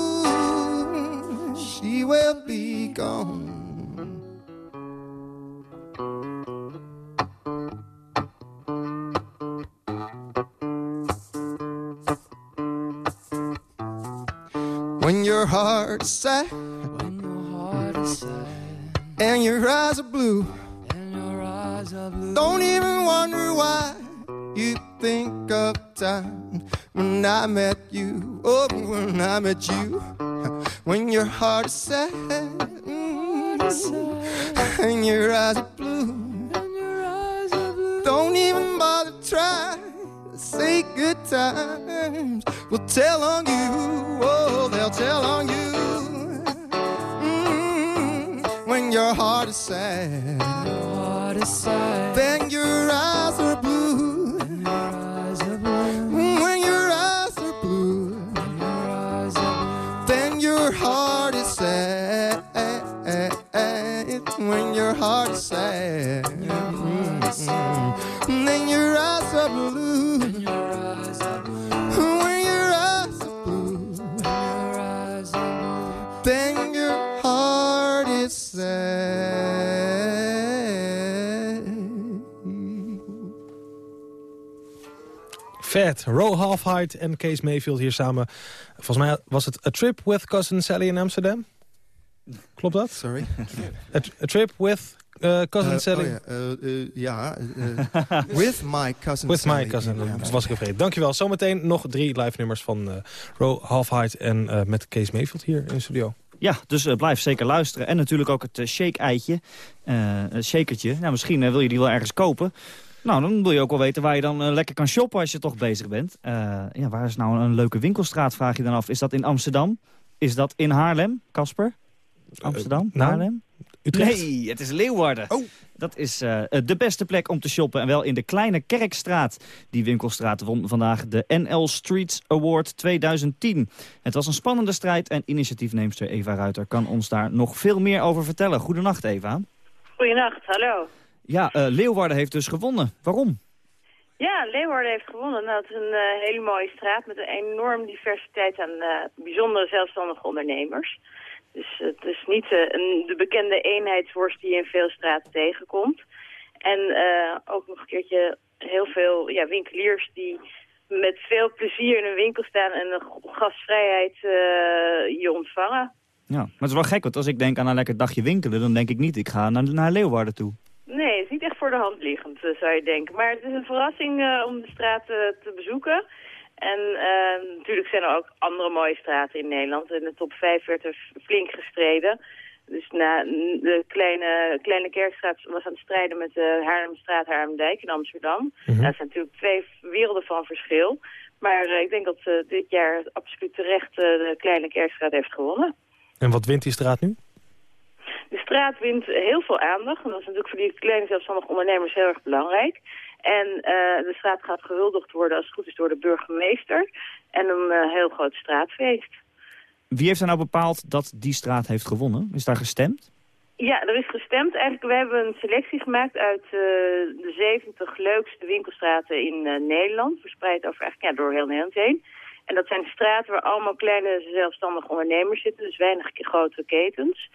she will be gone. When your heart is sad, when your heart is sad, and your eyes are blue. and your eyes are Don't even wonder why you think of time when I met you. Oh, when I met you. When your heart is sad mm, and your eyes are times. We'll tell on you. Oh, they'll tell on you. Mm, when your heart is sad then you're blue. Vet, Ro Halfheight en Kees Mayfield hier samen. Volgens mij was het A Trip with Cousin Sally in Amsterdam. Klopt dat? Sorry? A, a Trip with uh, Cousin Eh, Sally. oh ja, eh, eh, ja eh, with my cousin With Sally. my cousin, Ja, dat was ik vergeten. Dankjewel. Zometeen nog drie live nummers van uh, Ro Halfheight en uh, met Kees Mayfield hier in de studio. Ja, dus uh, blijf zeker luisteren. En natuurlijk ook het uh, shake-eitje, uh, shakertje. Nou, misschien wil je die wel ergens kopen. Nou, dan wil je ook wel weten waar je dan lekker kan shoppen als je toch bezig bent. ja, waar is nou een leuke winkelstraat, vraag je dan af. Is dat in Amsterdam? Is dat in Haarlem, Casper? Amsterdam? nou, Haarlem? Utrecht? Nee, het is Leeuwarden. Oh. Dat is eh, de beste plek om te shoppen. En wel in de Kleine Kerkstraat. Die winkelstraat won vandaag de NL Streets Award 2010. Het was een spannende strijd en initiatiefneemster Eva Ruiter kan ons daar nog veel meer over vertellen. Goedenacht Eva. Goedenacht, hallo. Ja, eh, Leeuwarden heeft dus gewonnen. Waarom? Ja, Leeuwarden heeft gewonnen. Nou, het is een eh, hele mooie straat met een enorm diversiteit aan eh, bijzondere zelfstandige ondernemers. Dus het is niet een, de bekende eenheidsworst die je in veel straten tegenkomt. En ook nog een keertje heel veel ja, winkeliers die met veel plezier in een winkel staan en een gastvrijheid je ontvangen. Ja, maar het is wel gek, want als ik denk aan een lekker dagje winkelen... dan denk ik niet, ik ga naar, naar Leeuwarden toe. Nee, het is niet echt voor de hand liggend, eh, zou je denken. Maar het is een verrassing eh, om de straten te bezoeken. En eh, natuurlijk zijn er ook andere mooie straten in Nederland. In de top 5 werd er flink gestreden. Dus na de kleine, kleine Kerkstraat was aan het strijden met de Haarlemstraat, Haarlemdijk in Amsterdam. Mhm. Dat zijn natuurlijk twee werelden van verschil. Maar eh, ik denk dat eh, dit jaar absoluut terecht eh, de Kleine Kerkstraat heeft gewonnen. En wat wint die straat nu? De straat wint heel veel aandacht. En dat is natuurlijk voor die kleine zelfstandige ondernemers heel erg belangrijk. En eh, de straat gaat gehuldigd worden, als het goed is, door de burgemeester. En een eh, heel groot straatfeest. Wie heeft er nou bepaald dat die straat heeft gewonnen? Is daar gestemd? Ja, er is gestemd. Eigenlijk, we hebben een selectie gemaakt uit eh, de 70 leukste winkelstraten in Nederland. Verspreid over eigenlijk, ja, door heel Nederland heen. En dat zijn straten waar allemaal kleine zelfstandige ondernemers zitten. Dus weinig grote ketens.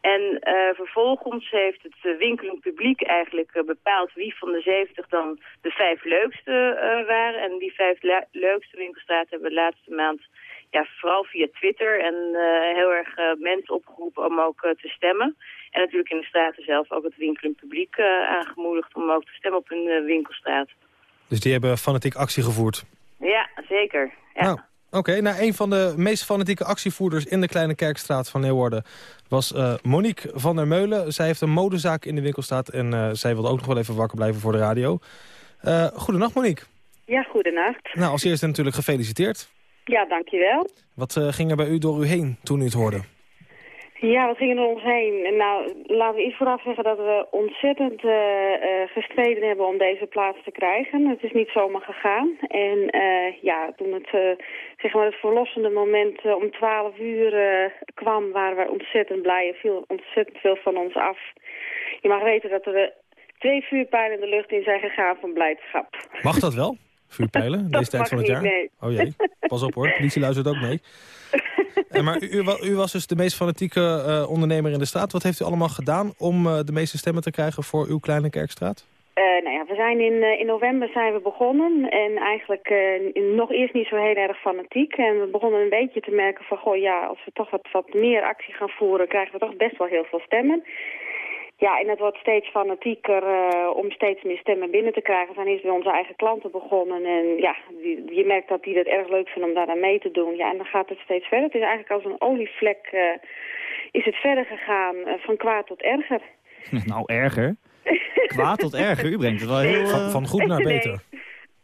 En eh, vervolgens heeft het eh, winkelend publiek eigenlijk eh, bepaald wie van de 70 dan de vijf leukste waren. En die vijf le- leukste winkelstraten hebben we de laatste maand ja, vooral via Twitter en heel erg mensen opgeroepen om ook te stemmen. En natuurlijk in de straten zelf ook het winkelend publiek aangemoedigd om ook te stemmen op hun winkelstraat. Dus die hebben fanatiek actie gevoerd. Ja, zeker. Ja. Nou, Oké, nou een van de meest fanatieke actievoerders in de Kleine Kerkstraat van Leeuwarden was eh, Monique van der Meulen. Zij heeft een modezaak in de winkelstraat en eh, zij wilde ook nog wel even wakker blijven voor de radio. Uh, goedenacht Monique. Ja, goedenacht. Nou, als eerste natuurlijk gefeliciteerd. Ja, dankjewel. Wat ging er bij u door u heen toen u het hoorde? Ja, wat ging er door ons heen? Nou, laten we iets vooraf zeggen dat we ontzettend uh, gestreden hebben om deze plaats te krijgen. Het is niet zomaar gegaan. En uh, ja, toen het, zeg maar het verlossende moment om 12 uur kwam, waren we ontzettend blij. Er viel ontzettend veel van ons af. Je mag weten dat er twee vuurpijlen de lucht in zijn gegaan van blijdschap. Mag dat wel? Vuurpijlen, deze tijd van het jaar? Nee. Oh jee, pas op hoor, politie luistert ook mee. en maar u, u, was dus de meest fanatieke uh, ondernemer in de straat. Wat heeft u allemaal gedaan om uh, de meeste stemmen te krijgen voor uw kleine kerkstraat? Uh, nou ja, we zijn in, in november zijn we begonnen en eigenlijk nog eerst niet zo heel erg fanatiek. En we begonnen een beetje te merken van, goh ja, als we toch wat, wat meer actie gaan voeren, krijgen we toch best wel heel veel stemmen. Ja, en het wordt steeds fanatieker uh, om steeds meer stemmen binnen te krijgen. We zijn eerst bij onze eigen klanten begonnen. En ja, die, je merkt dat die het erg leuk vinden om daar aan mee te doen. Ja, en dan gaat het steeds verder. Het is eigenlijk als een olievlek uh, is het verder gegaan uh, van kwaad tot erger. nou, erger? kwaad tot erger? U brengt het wel heel... Van, van, goed naar beter. Nee,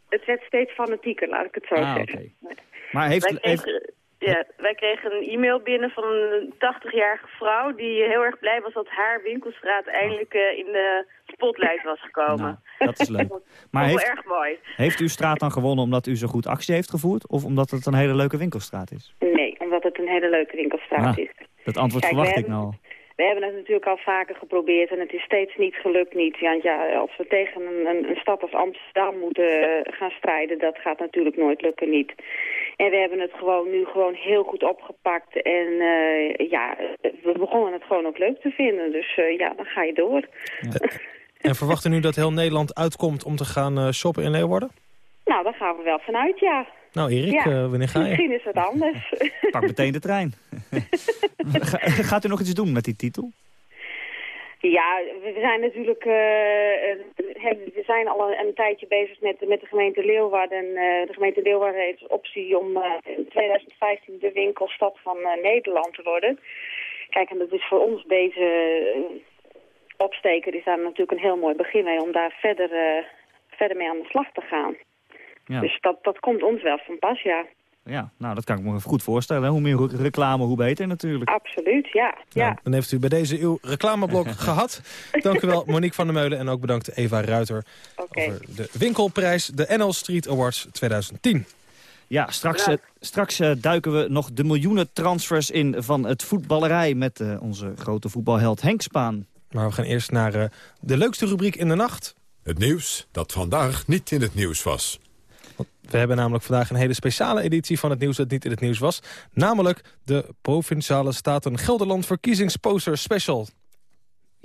het werd steeds fanatieker, laat ik het zo ah, zeggen. Okay. Maar heeft... heeft... Ja, wij kregen een e-mail binnen van een 80-jarige vrouw... die heel erg blij was dat haar winkelstraat eindelijk uh, in de spotlight was gekomen. Nou, dat is leuk. Maar heeft, erg mooi. Heeft uw straat dan gewonnen omdat u zo goed actie heeft gevoerd... of omdat het een hele leuke winkelstraat is? Nee, omdat het een hele leuke winkelstraat ah, is. Dat antwoord Kijk, verwacht ik nou. We hebben het natuurlijk al vaker geprobeerd en het is steeds niet gelukt niet. Want ja, als we tegen een, een, een stad als Amsterdam moeten gaan strijden, dat gaat natuurlijk nooit lukken niet. En we hebben het gewoon nu gewoon heel goed opgepakt. En uh, ja, we begonnen het gewoon ook leuk te vinden. Dus uh, ja, dan ga je door. Ja. En verwachten nu dat heel Nederland uitkomt om te gaan uh, shoppen in Leeuwarden? Nou, daar gaan we wel vanuit, ja. Nou, Erik, ja. wanneer ga je? Misschien is het anders. Pak meteen de trein. Ga, gaat u nog iets doen met die titel? Ja, we zijn natuurlijk, uh, we zijn al een, tijdje bezig met, met de gemeente Leeuwarden. En, uh, de gemeente Leeuwarden heeft optie om uh, in 2015 de winkelstad van Nederland te worden. Kijk, en dat is voor ons deze opsteker is daar natuurlijk een heel mooi begin mee om daar verder, verder mee aan de slag te gaan. Ja. Dus dat, dat komt ons wel van pas, ja. Ja, nou dat kan ik me goed voorstellen. Hoe meer reclame, hoe beter natuurlijk. Absoluut, ja. ja. Nou, dan heeft u bij deze uw reclameblok gehad. Dank u wel, Monique van der Meulen. En ook bedankt Eva Ruiter okay. over de winkelprijs, de NL Street Awards 2010. Ja, straks, uh, straks uh, duiken we nog de miljoenen transfers in van het voetballerij... met uh, onze grote voetbalheld Henk Spaan. Maar we gaan eerst naar de leukste rubriek in de nacht. Het nieuws dat vandaag niet in het nieuws was. We hebben namelijk vandaag een hele speciale editie van het nieuws dat niet in het nieuws was. Namelijk de Provinciale Staten Gelderland Verkiezingsposter Special.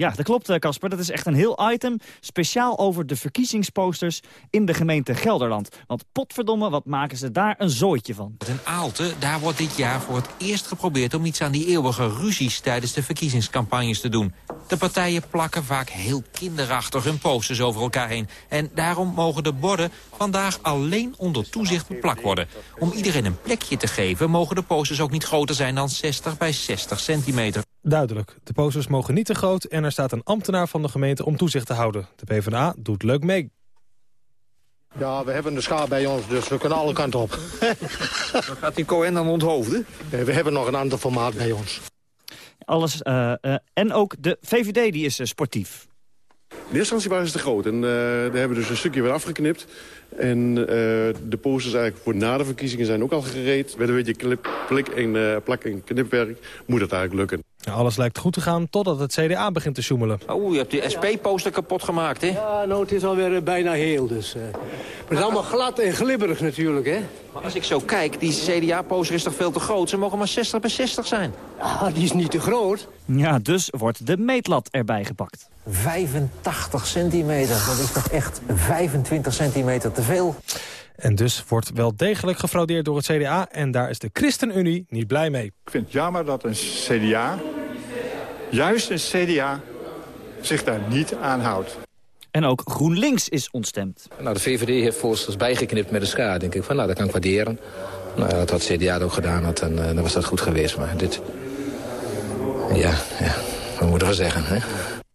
Ja, dat klopt, Casper. Dat is echt een heel item. Speciaal over de verkiezingsposters in de gemeente Gelderland. Want potverdomme, wat maken ze daar een zooitje van. In Aalten, daar wordt dit jaar voor het eerst geprobeerd... om iets aan die eeuwige ruzies tijdens de verkiezingscampagnes te doen. De partijen plakken vaak heel kinderachtig hun posters over elkaar heen. En daarom mogen de borden vandaag alleen onder toezicht beplakt worden. Om iedereen een plekje te geven... mogen de posters ook niet groter zijn dan 60 bij 60 centimeter. Duidelijk, de posters mogen niet te groot en er staat een ambtenaar van de gemeente om toezicht te houden. De PvdA doet leuk mee. Ja, we hebben de schaar bij ons, dus we kunnen alle kanten op. Gaat die Cohen dan onthoofden? Nee, we hebben nog een ander formaat bij ons. Alles, uh, uh, en ook de VVD die is uh, sportief. In eerste instantie waren ze te groot en daar hebben we dus een stukje weer afgeknipt. En de posters eigenlijk voor na de verkiezingen zijn ook al gereed. Met een beetje clip, plik en, plak en knipwerk moet het eigenlijk lukken. Ja, alles lijkt goed te gaan totdat het CDA begint te sjoemelen. Oh, je hebt die SP-poster kapot gemaakt, hè? Ja, nou, het is alweer bijna heel, dus... Uh, het is allemaal glad en glibberig natuurlijk, hè? Maar als ik zo kijk, die CDA-poster is toch veel te groot? Ze mogen maar 60 bij 60 zijn. Ja, die is niet te groot. Ja, dus wordt de meetlat erbij gepakt. 85 centimeter, dat is toch echt 25 centimeter te veel? En dus wordt wel degelijk gefraudeerd door het CDA... en daar is de ChristenUnie niet blij mee. Ik vind het jammer dat een CDA, juist een CDA, zich daar niet aan houdt. En ook GroenLinks is ontstemd. Nou, de VVD heeft voorstels bijgeknipt met de schaar. denk ik van, nou, dat kan ik waarderen. Nou, dat had CDA ook gedaan had, en uh, dan was dat goed geweest. Maar dit... Ja, ja, wat moeten we zeggen, hè?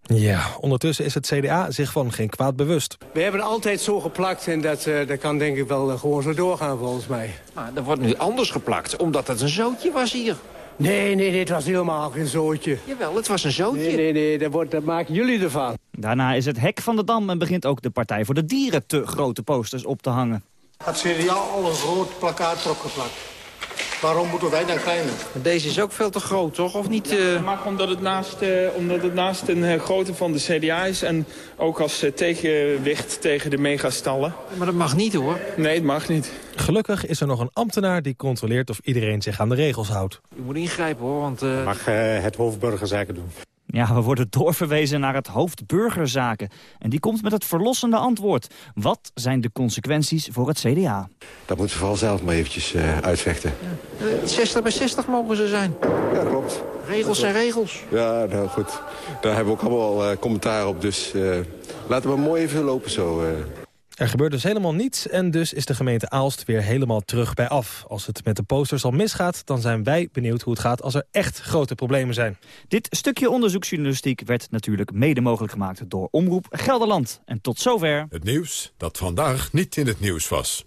Ja, ondertussen is het CDA zich van geen kwaad bewust. We hebben altijd zo geplakt en dat, uh, dat kan denk ik wel uh, gewoon zo doorgaan volgens mij. Maar er wordt nu anders geplakt, omdat het een zootje was hier. Nee, nee, nee, het was helemaal geen zootje. Jawel, het was een zootje. Nee, nee, nee, dat, wordt, dat maken jullie ervan. Daarna is het hek van de dam en begint ook de Partij voor de Dieren te grote posters op te hangen. Het CDA al een groot plakkaat erop geplakt. Waarom moeten wij dan kleiner? Deze is ook veel te groot, toch? Of niet? Uh... Maar omdat het naast, uh, omdat het naast een uh, grootte van de CDA is... en ook als tegenwicht tegen de megastallen. Maar dat mag niet, hoor. Nee, het mag niet. Gelukkig is er nog een ambtenaar die controleert of iedereen zich aan de regels houdt. U moet ingrijpen, hoor, want... Mag het hoofdburgerzaken doen. Ja, we worden doorverwezen naar het hoofd burgerzaken. En die komt met het verlossende antwoord. Wat zijn de consequenties voor het CDA? Dat moeten ze vooral zelf maar eventjes uh, uitvechten. Ja. 60 bij 60 mogen ze zijn. Ja, klopt. Regels zijn regels. Ja, nou goed. Daar hebben we ook allemaal uh, commentaar op. Dus uh, laten we mooi even lopen zo. Er gebeurt dus helemaal niets en dus is de gemeente Aalst weer helemaal terug bij af. Als het met de posters al misgaat, dan zijn wij benieuwd hoe het gaat als er echt grote problemen zijn. Dit stukje onderzoeksjournalistiek werd natuurlijk mede mogelijk gemaakt door Omroep Gelderland. En tot zover... Het nieuws dat vandaag niet in het nieuws was.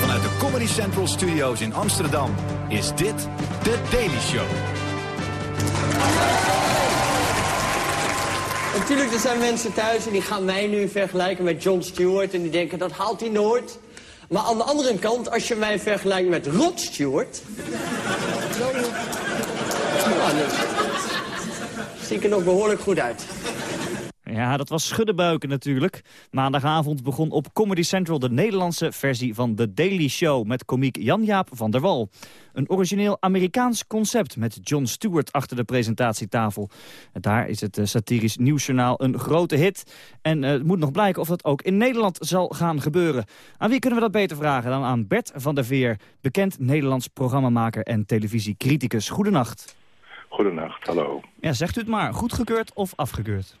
Vanuit de Comedy Central Studios in Amsterdam is dit The Daily Show. Natuurlijk, er zijn mensen thuis en die gaan mij nu vergelijken met Jon Stewart... en die denken, dat haalt hij nooit. Maar aan de andere kant, als je mij vergelijkt met Rod Stewart... dan zie ik er nog behoorlijk goed uit. Ja, dat was schuddebuiken natuurlijk. Maandagavond begon op Comedy Central de Nederlandse versie van The Daily Show... met komiek Jan-Jaap van der Wal. Een origineel Amerikaans concept met Jon Stewart achter de presentatietafel. Daar is het satirisch nieuwsjournaal een grote hit. En uh, het moet nog blijken of dat ook in Nederland zal gaan gebeuren. Aan wie kunnen we dat beter vragen dan aan Bert van der Veer... bekend Nederlands programmamaker en televisiecriticus. Goedenacht. Goedenacht, hallo. Ja, zegt u het maar, goedgekeurd of afgekeurd?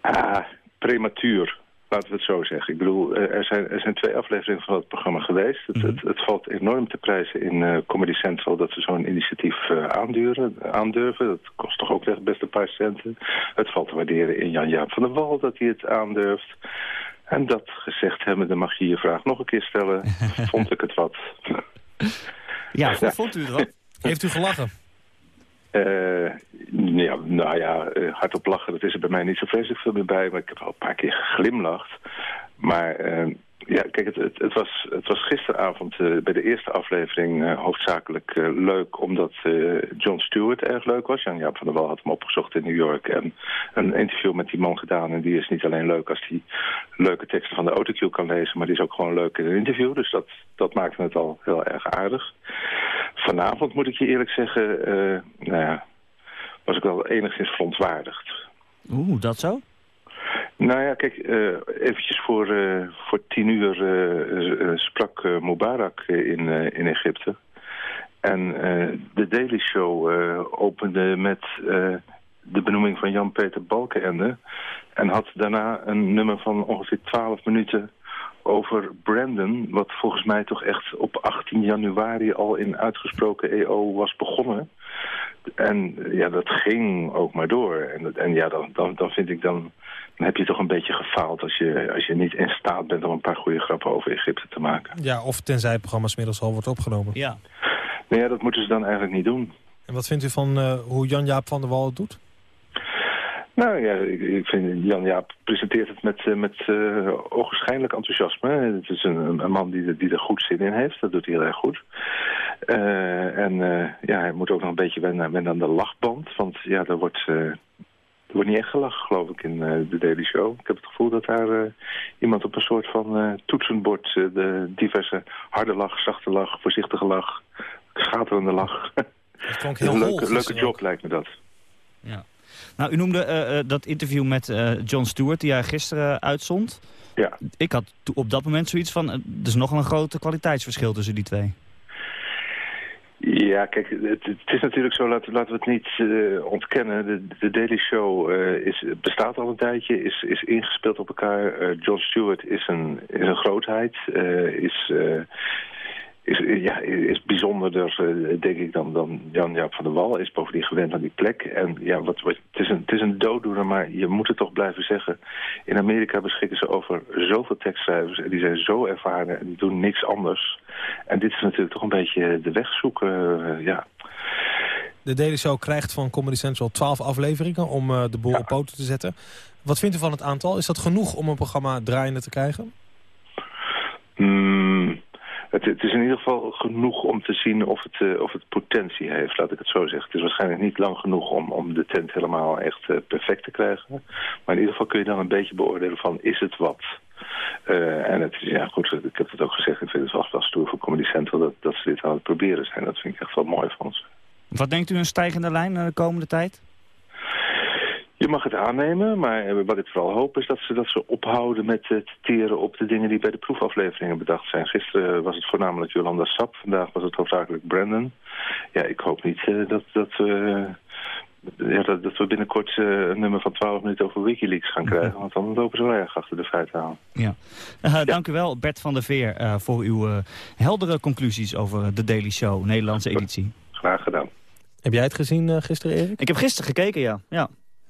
Ah, prematuur. Laten we het zo zeggen. Ik bedoel, er zijn, er zijn twee afleveringen van het programma geweest. Het, het, het valt enorm te prijzen in uh, Comedy Central dat ze zo'n initiatief uh, aanduren, aandurven. Dat kost toch ook best een paar centen. Het valt te waarderen in Jan-Jaap van der Wal dat hij het aandurft. En dat gezegd hebben, dan mag je je vraag nog een keer stellen. vond ik het wat? ja, vond u het wat? Heeft u gelachen? Uh, ja, nou ja, uh, hardop lachen, dat is er bij mij niet zo vreselijk veel meer bij. Maar ik heb wel een paar keer geglimlacht. Maar uh, ja, kijk, het, het, was, het was gisteravond bij de eerste aflevering hoofdzakelijk leuk... omdat John Stewart erg leuk was. Jan-Jaap van der Wal had hem opgezocht in New York... en een interview met die man gedaan. En die is niet alleen leuk als hij leuke teksten van de autocue kan lezen... maar die is ook gewoon leuk in een interview. Dus dat, dat maakte het al heel erg aardig. Vanavond moet ik je eerlijk zeggen, nou ja, was ik wel enigszins verontwaardigd. Oeh, dat zo? Nou ja, kijk, uh, eventjes voor, uh, voor tien uur sprak Mubarak in, in Egypte. En de Daily Show opende met de benoeming van Jan-Peter Balkenende. En had daarna een nummer van ongeveer 12 minuten over Brandon, wat volgens mij toch echt op 18 januari al in uitgesproken EO was begonnen. En ja, dat ging ook maar door. En, en ja, dan, dan, dan vind ik dan, dan heb je toch een beetje gefaald als je, als je niet in staat bent om een paar goede grappen over Egypte te maken. Ja, of tenzij het programma middels al wordt opgenomen. Ja. Nee, ja, dat moeten ze dan eigenlijk niet doen. En wat vindt u van uh, hoe Jan-Jaap van der Wal het doet? Nou ja, ik, ik vind Jan Jaap presenteert het met, eh, met uh, ogenschijnlijk enthousiasme. Het is een, een man die, die er goed zin in heeft. Dat doet hij heel erg goed. Uh, en ja, hij moet ook nog een beetje wennen, wennen aan de lachband. Want ja, er wordt, er wordt niet echt gelachen, geloof ik, in de Daily Show. Ik heb het gevoel dat daar iemand op een soort van toetsenbord... de diverse harde lach, zachte lach, voorzichtige lach, schaterende lach... Dat klonk heel een leuke, leuke job lijkt me dat. Ja. Nou, u noemde uh, dat interview met uh, John Stewart, die hij gisteren uitzond. Ja. Ik had op dat moment zoiets van, er is nogal een grote kwaliteitsverschil tussen die twee. Ja, kijk, het, het, is natuurlijk zo, laten, we het niet uh, ontkennen. De, de, Daily Show uh, is, bestaat al een tijdje, is, is ingespeeld op elkaar. Uh, John Stewart is een, is een grootheid, is is, ja, is bijzonderder, uh, denk ik, dan, dan Jan-Jaap van der Wal. Is bovendien gewend aan die plek. En ja, wat, wat, het, is een, het is een dooddoener, maar je moet het toch blijven zeggen. In Amerika beschikken ze over zoveel tekstschrijvers. En die zijn zo ervaren en die doen niks anders. En dit is natuurlijk toch een beetje de weg zoeken, uh, ja. De Daily Show krijgt van Comedy Central 12 afleveringen om uh, de boel ja. op poten te zetten. Wat vindt u van het aantal? Is dat genoeg om een programma draaiende te krijgen? Mm, het, is in ieder geval genoeg om te zien of het, uh, of het potentie heeft, laat ik het zo zeggen. Het is waarschijnlijk niet lang genoeg om, om de tent helemaal echt uh, perfect te krijgen. Maar in ieder geval kun je dan een beetje beoordelen van, is het wat? Uh, en het is, ja goed, ik heb het ook gezegd, ik vind het wel, wel stoer voor Comedy Central dat, dat ze dit aan het proberen zijn. Dat vind ik echt wel mooi van ons. Wat denkt u een stijgende lijn de komende tijd? Je mag het aannemen, maar wat ik vooral hoop is dat ze, dat ze ophouden met te teren op de dingen die bij de proefafleveringen bedacht zijn. Gisteren was het voornamelijk Jolanda Sap, vandaag was het hoofdzakelijk Brandon. Ja, ik hoop niet uh, dat, dat, uh, ja, dat, dat, we binnenkort uh, een nummer van 12 minuten over Wikileaks gaan krijgen, want dan lopen ze wel erg achter de feiten aan. Ja. ja. Dank u wel, Bert van der Veer, voor uw heldere conclusies over de Daily Show, Nederlandse editie. Graag gedaan. Heb jij het gezien gisteren, Erik? Ik heb gisteren gekeken, ja. ja.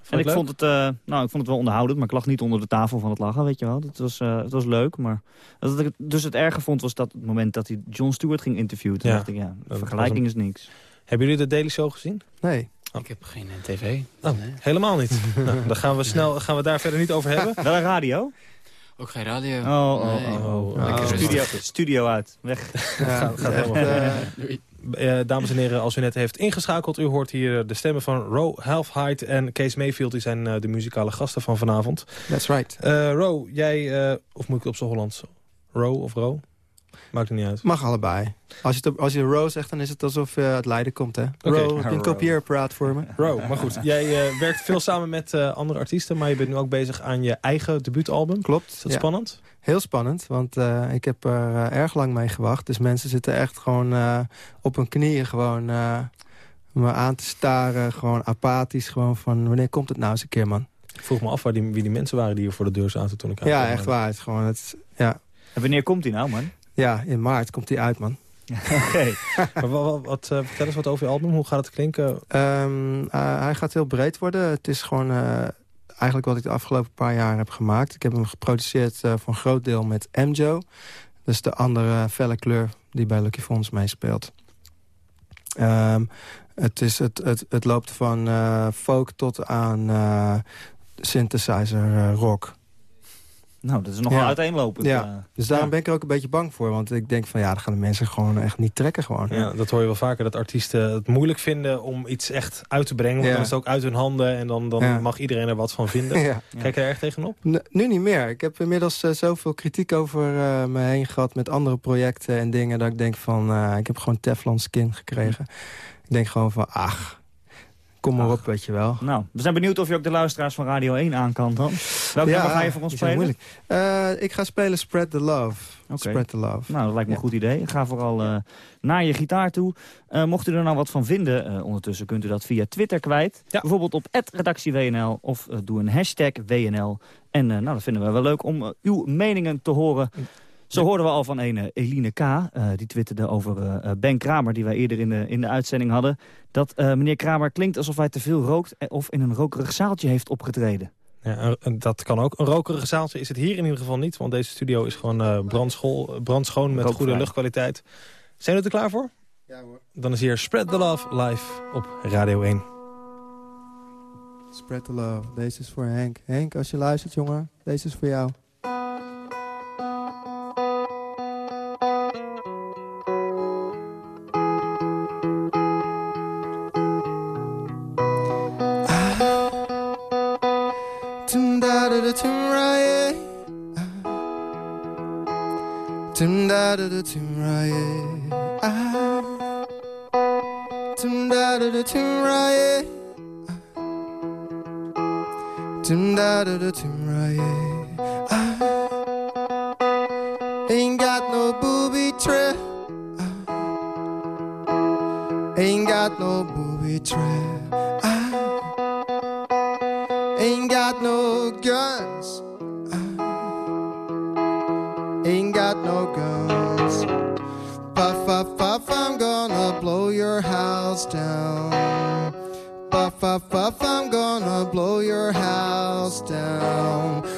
En ik vond, het, uh, nou, ik vond het wel onderhoudend, maar ik lag niet onder de tafel van het lachen, weet je wel. Het was, uh, het was leuk, maar wat ik dus het erge vond was dat het moment dat hij John Stewart ging interviewen. Toen ja, dacht ik, ja, vergelijking een... is niks. Hebben jullie de Daily Show gezien? Nee. Oh. Ik heb geen tv. Oh, nee. Helemaal niet. nou, dan gaan we, snel, gaan we daar verder niet over hebben. Wel een radio? Ook geen radio. Oh, oh, nee. oh. oh. oh. Studio, studio uit. Weg. Ja, gaat, gaat helemaal uh, dames en heren, als u net heeft ingeschakeld... u hoort hier de stemmen van Ro Halfheid en Kees Mayfield. Die zijn uh, de muzikale gasten van vanavond. That's right. Uh, Ro, jij... of moet ik op z'n Hollands? Ro of Ro? Maakt er niet uit. Mag allebei. Als je, als je Ro zegt, dan is het alsof je uit Leiden komt, hè? Okay. Ro, heb je een kopieerapparaat voor me? Ro, maar goed. Jij werkt veel samen met andere artiesten... maar je bent nu ook bezig aan je eigen debuutalbum. Klopt. Is dat ja. spannend? Heel spannend, want uh, ik heb er uh, erg lang mee gewacht. Dus mensen zitten echt gewoon uh, op hun knieën gewoon me aan te staren. Gewoon apathisch, gewoon van wanneer komt het nou eens een keer, man? Ik vroeg me af waar die, wie die mensen waren die hier voor de deur zaten toen ik Ja, echt waar. Het is gewoon, het, ja. En wanneer komt hij nou, man? Ja, in maart komt hij uit, man. Oké. Okay. wat, wat, vertel eens wat over je album. Hoe gaat het klinken? Um, hij gaat heel breed worden. Het is gewoon eigenlijk wat ik de afgelopen paar jaar heb gemaakt. Ik heb hem geproduceerd voor een groot deel met Mjo. Dus de andere felle kleur die bij Lucky Fons meespeelt. Um, het, is, het, het, het loopt van folk tot aan synthesizer rock. Nou, dat is nogal ja. uiteenlopend. Ja. Uh, dus daarom ja. ben ik er ook een beetje bang voor. Want ik denk van ja, dan gaan de mensen gewoon echt niet trekken. Gewoon. Ja, dat hoor je wel vaker. Dat artiesten het moeilijk vinden om iets echt uit te brengen. Want ja. dan is het ook uit hun handen. En dan, dan mag iedereen er wat van vinden. Kijk je er erg tegenop? N nu niet meer. Ik heb inmiddels uh, zoveel kritiek over uh, me heen gehad. Met andere projecten en dingen. Dat ik denk van ik heb gewoon Teflon skin gekregen. Ik denk gewoon van ach Kom maar op, weet je wel. Nou, we zijn benieuwd of je ook de luisteraars van Radio 1 aan kan dan. Welke ja, ga je voor ons spelen? Uh, ik ga spelen Spread the Love. Okay. Spread the Love. Nou, dat lijkt me een goed idee. Ga vooral uh, naar je gitaar toe. Uh, mocht u er nou wat van vinden, ondertussen kunt u dat via Twitter kwijt. Ja. Bijvoorbeeld op redactieWNL of doe een hashtag WNL. En nou, dat vinden we wel leuk om uw meningen te horen. Zo hoorden we al van een Eline K. Uh, die twitterde over uh, Ben Kramer, die wij eerder in de, in de uitzending hadden. Dat uh, meneer Kramer klinkt alsof hij te veel rookt of in een rokerig zaaltje heeft opgetreden. Ja, dat kan ook. Een rokerig zaaltje is het hier in ieder geval niet. Want deze studio is gewoon brandschoon met goede luchtkwaliteit. Zijn we er klaar voor? Ja hoor. Dan is hier Spread the Love live op Radio 1. Spread the Love. Deze is voor Henk. Henk, als je luistert jongen, deze is voor jou. Got no booby trap. Uh, ain't got no booby trap. Uh, ain't got no guns. Uh, ain't got no guns. Puff, puff, puff, I'm gonna blow your house down. Puff, puff, puff, I'm gonna blow your house down.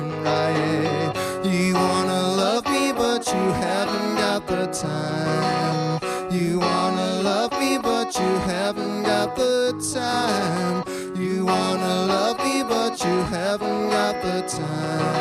Right. You wanna love me, but you haven't got the time. You wanna love me, but you haven't got the time. You wanna love me, but you haven't got the time.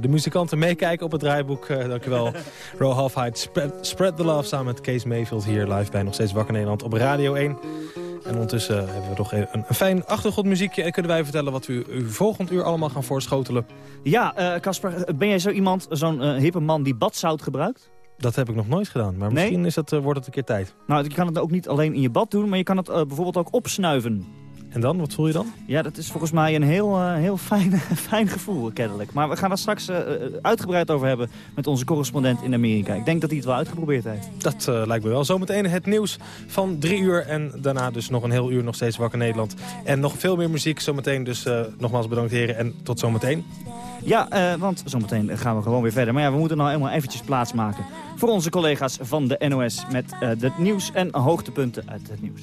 De muzikanten meekijken op het draaiboek. Uh, dankjewel. Ro Halfheid, spread, spread the Love samen met Kees Mayfield hier live bij Nog Steeds Wakker Nederland op Radio 1. En ondertussen hebben we nog een, een fijn achtergrondmuziekje. En kunnen wij vertellen wat we u, u volgend uur allemaal gaan voorschotelen. Ja, Casper, ben jij zo iemand, zo'n uh, hippe man die badzout gebruikt? Dat heb ik nog nooit gedaan, maar misschien is het, wordt het een keer tijd. Nou, je kan het ook niet alleen in je bad doen, maar je kan het bijvoorbeeld ook opsnuiven. En dan, wat voel je dan? Ja, dat is volgens mij een heel, uh, heel fijn, fijn gevoel, kennelijk. Maar we gaan er straks uh, uitgebreid over hebben met onze correspondent in Amerika. Ik denk dat hij het wel uitgeprobeerd heeft. Dat uh, lijkt me wel. Zometeen het nieuws van drie uur en daarna dus nog een heel uur nog steeds Wakker Nederland. En nog veel meer muziek zometeen, dus nogmaals bedankt heren en tot zometeen. Ja, want zometeen gaan we gewoon weer verder. Maar ja, we moeten nou helemaal eventjes plaatsmaken voor onze collega's van de NOS... met het nieuws en hoogtepunten uit het nieuws.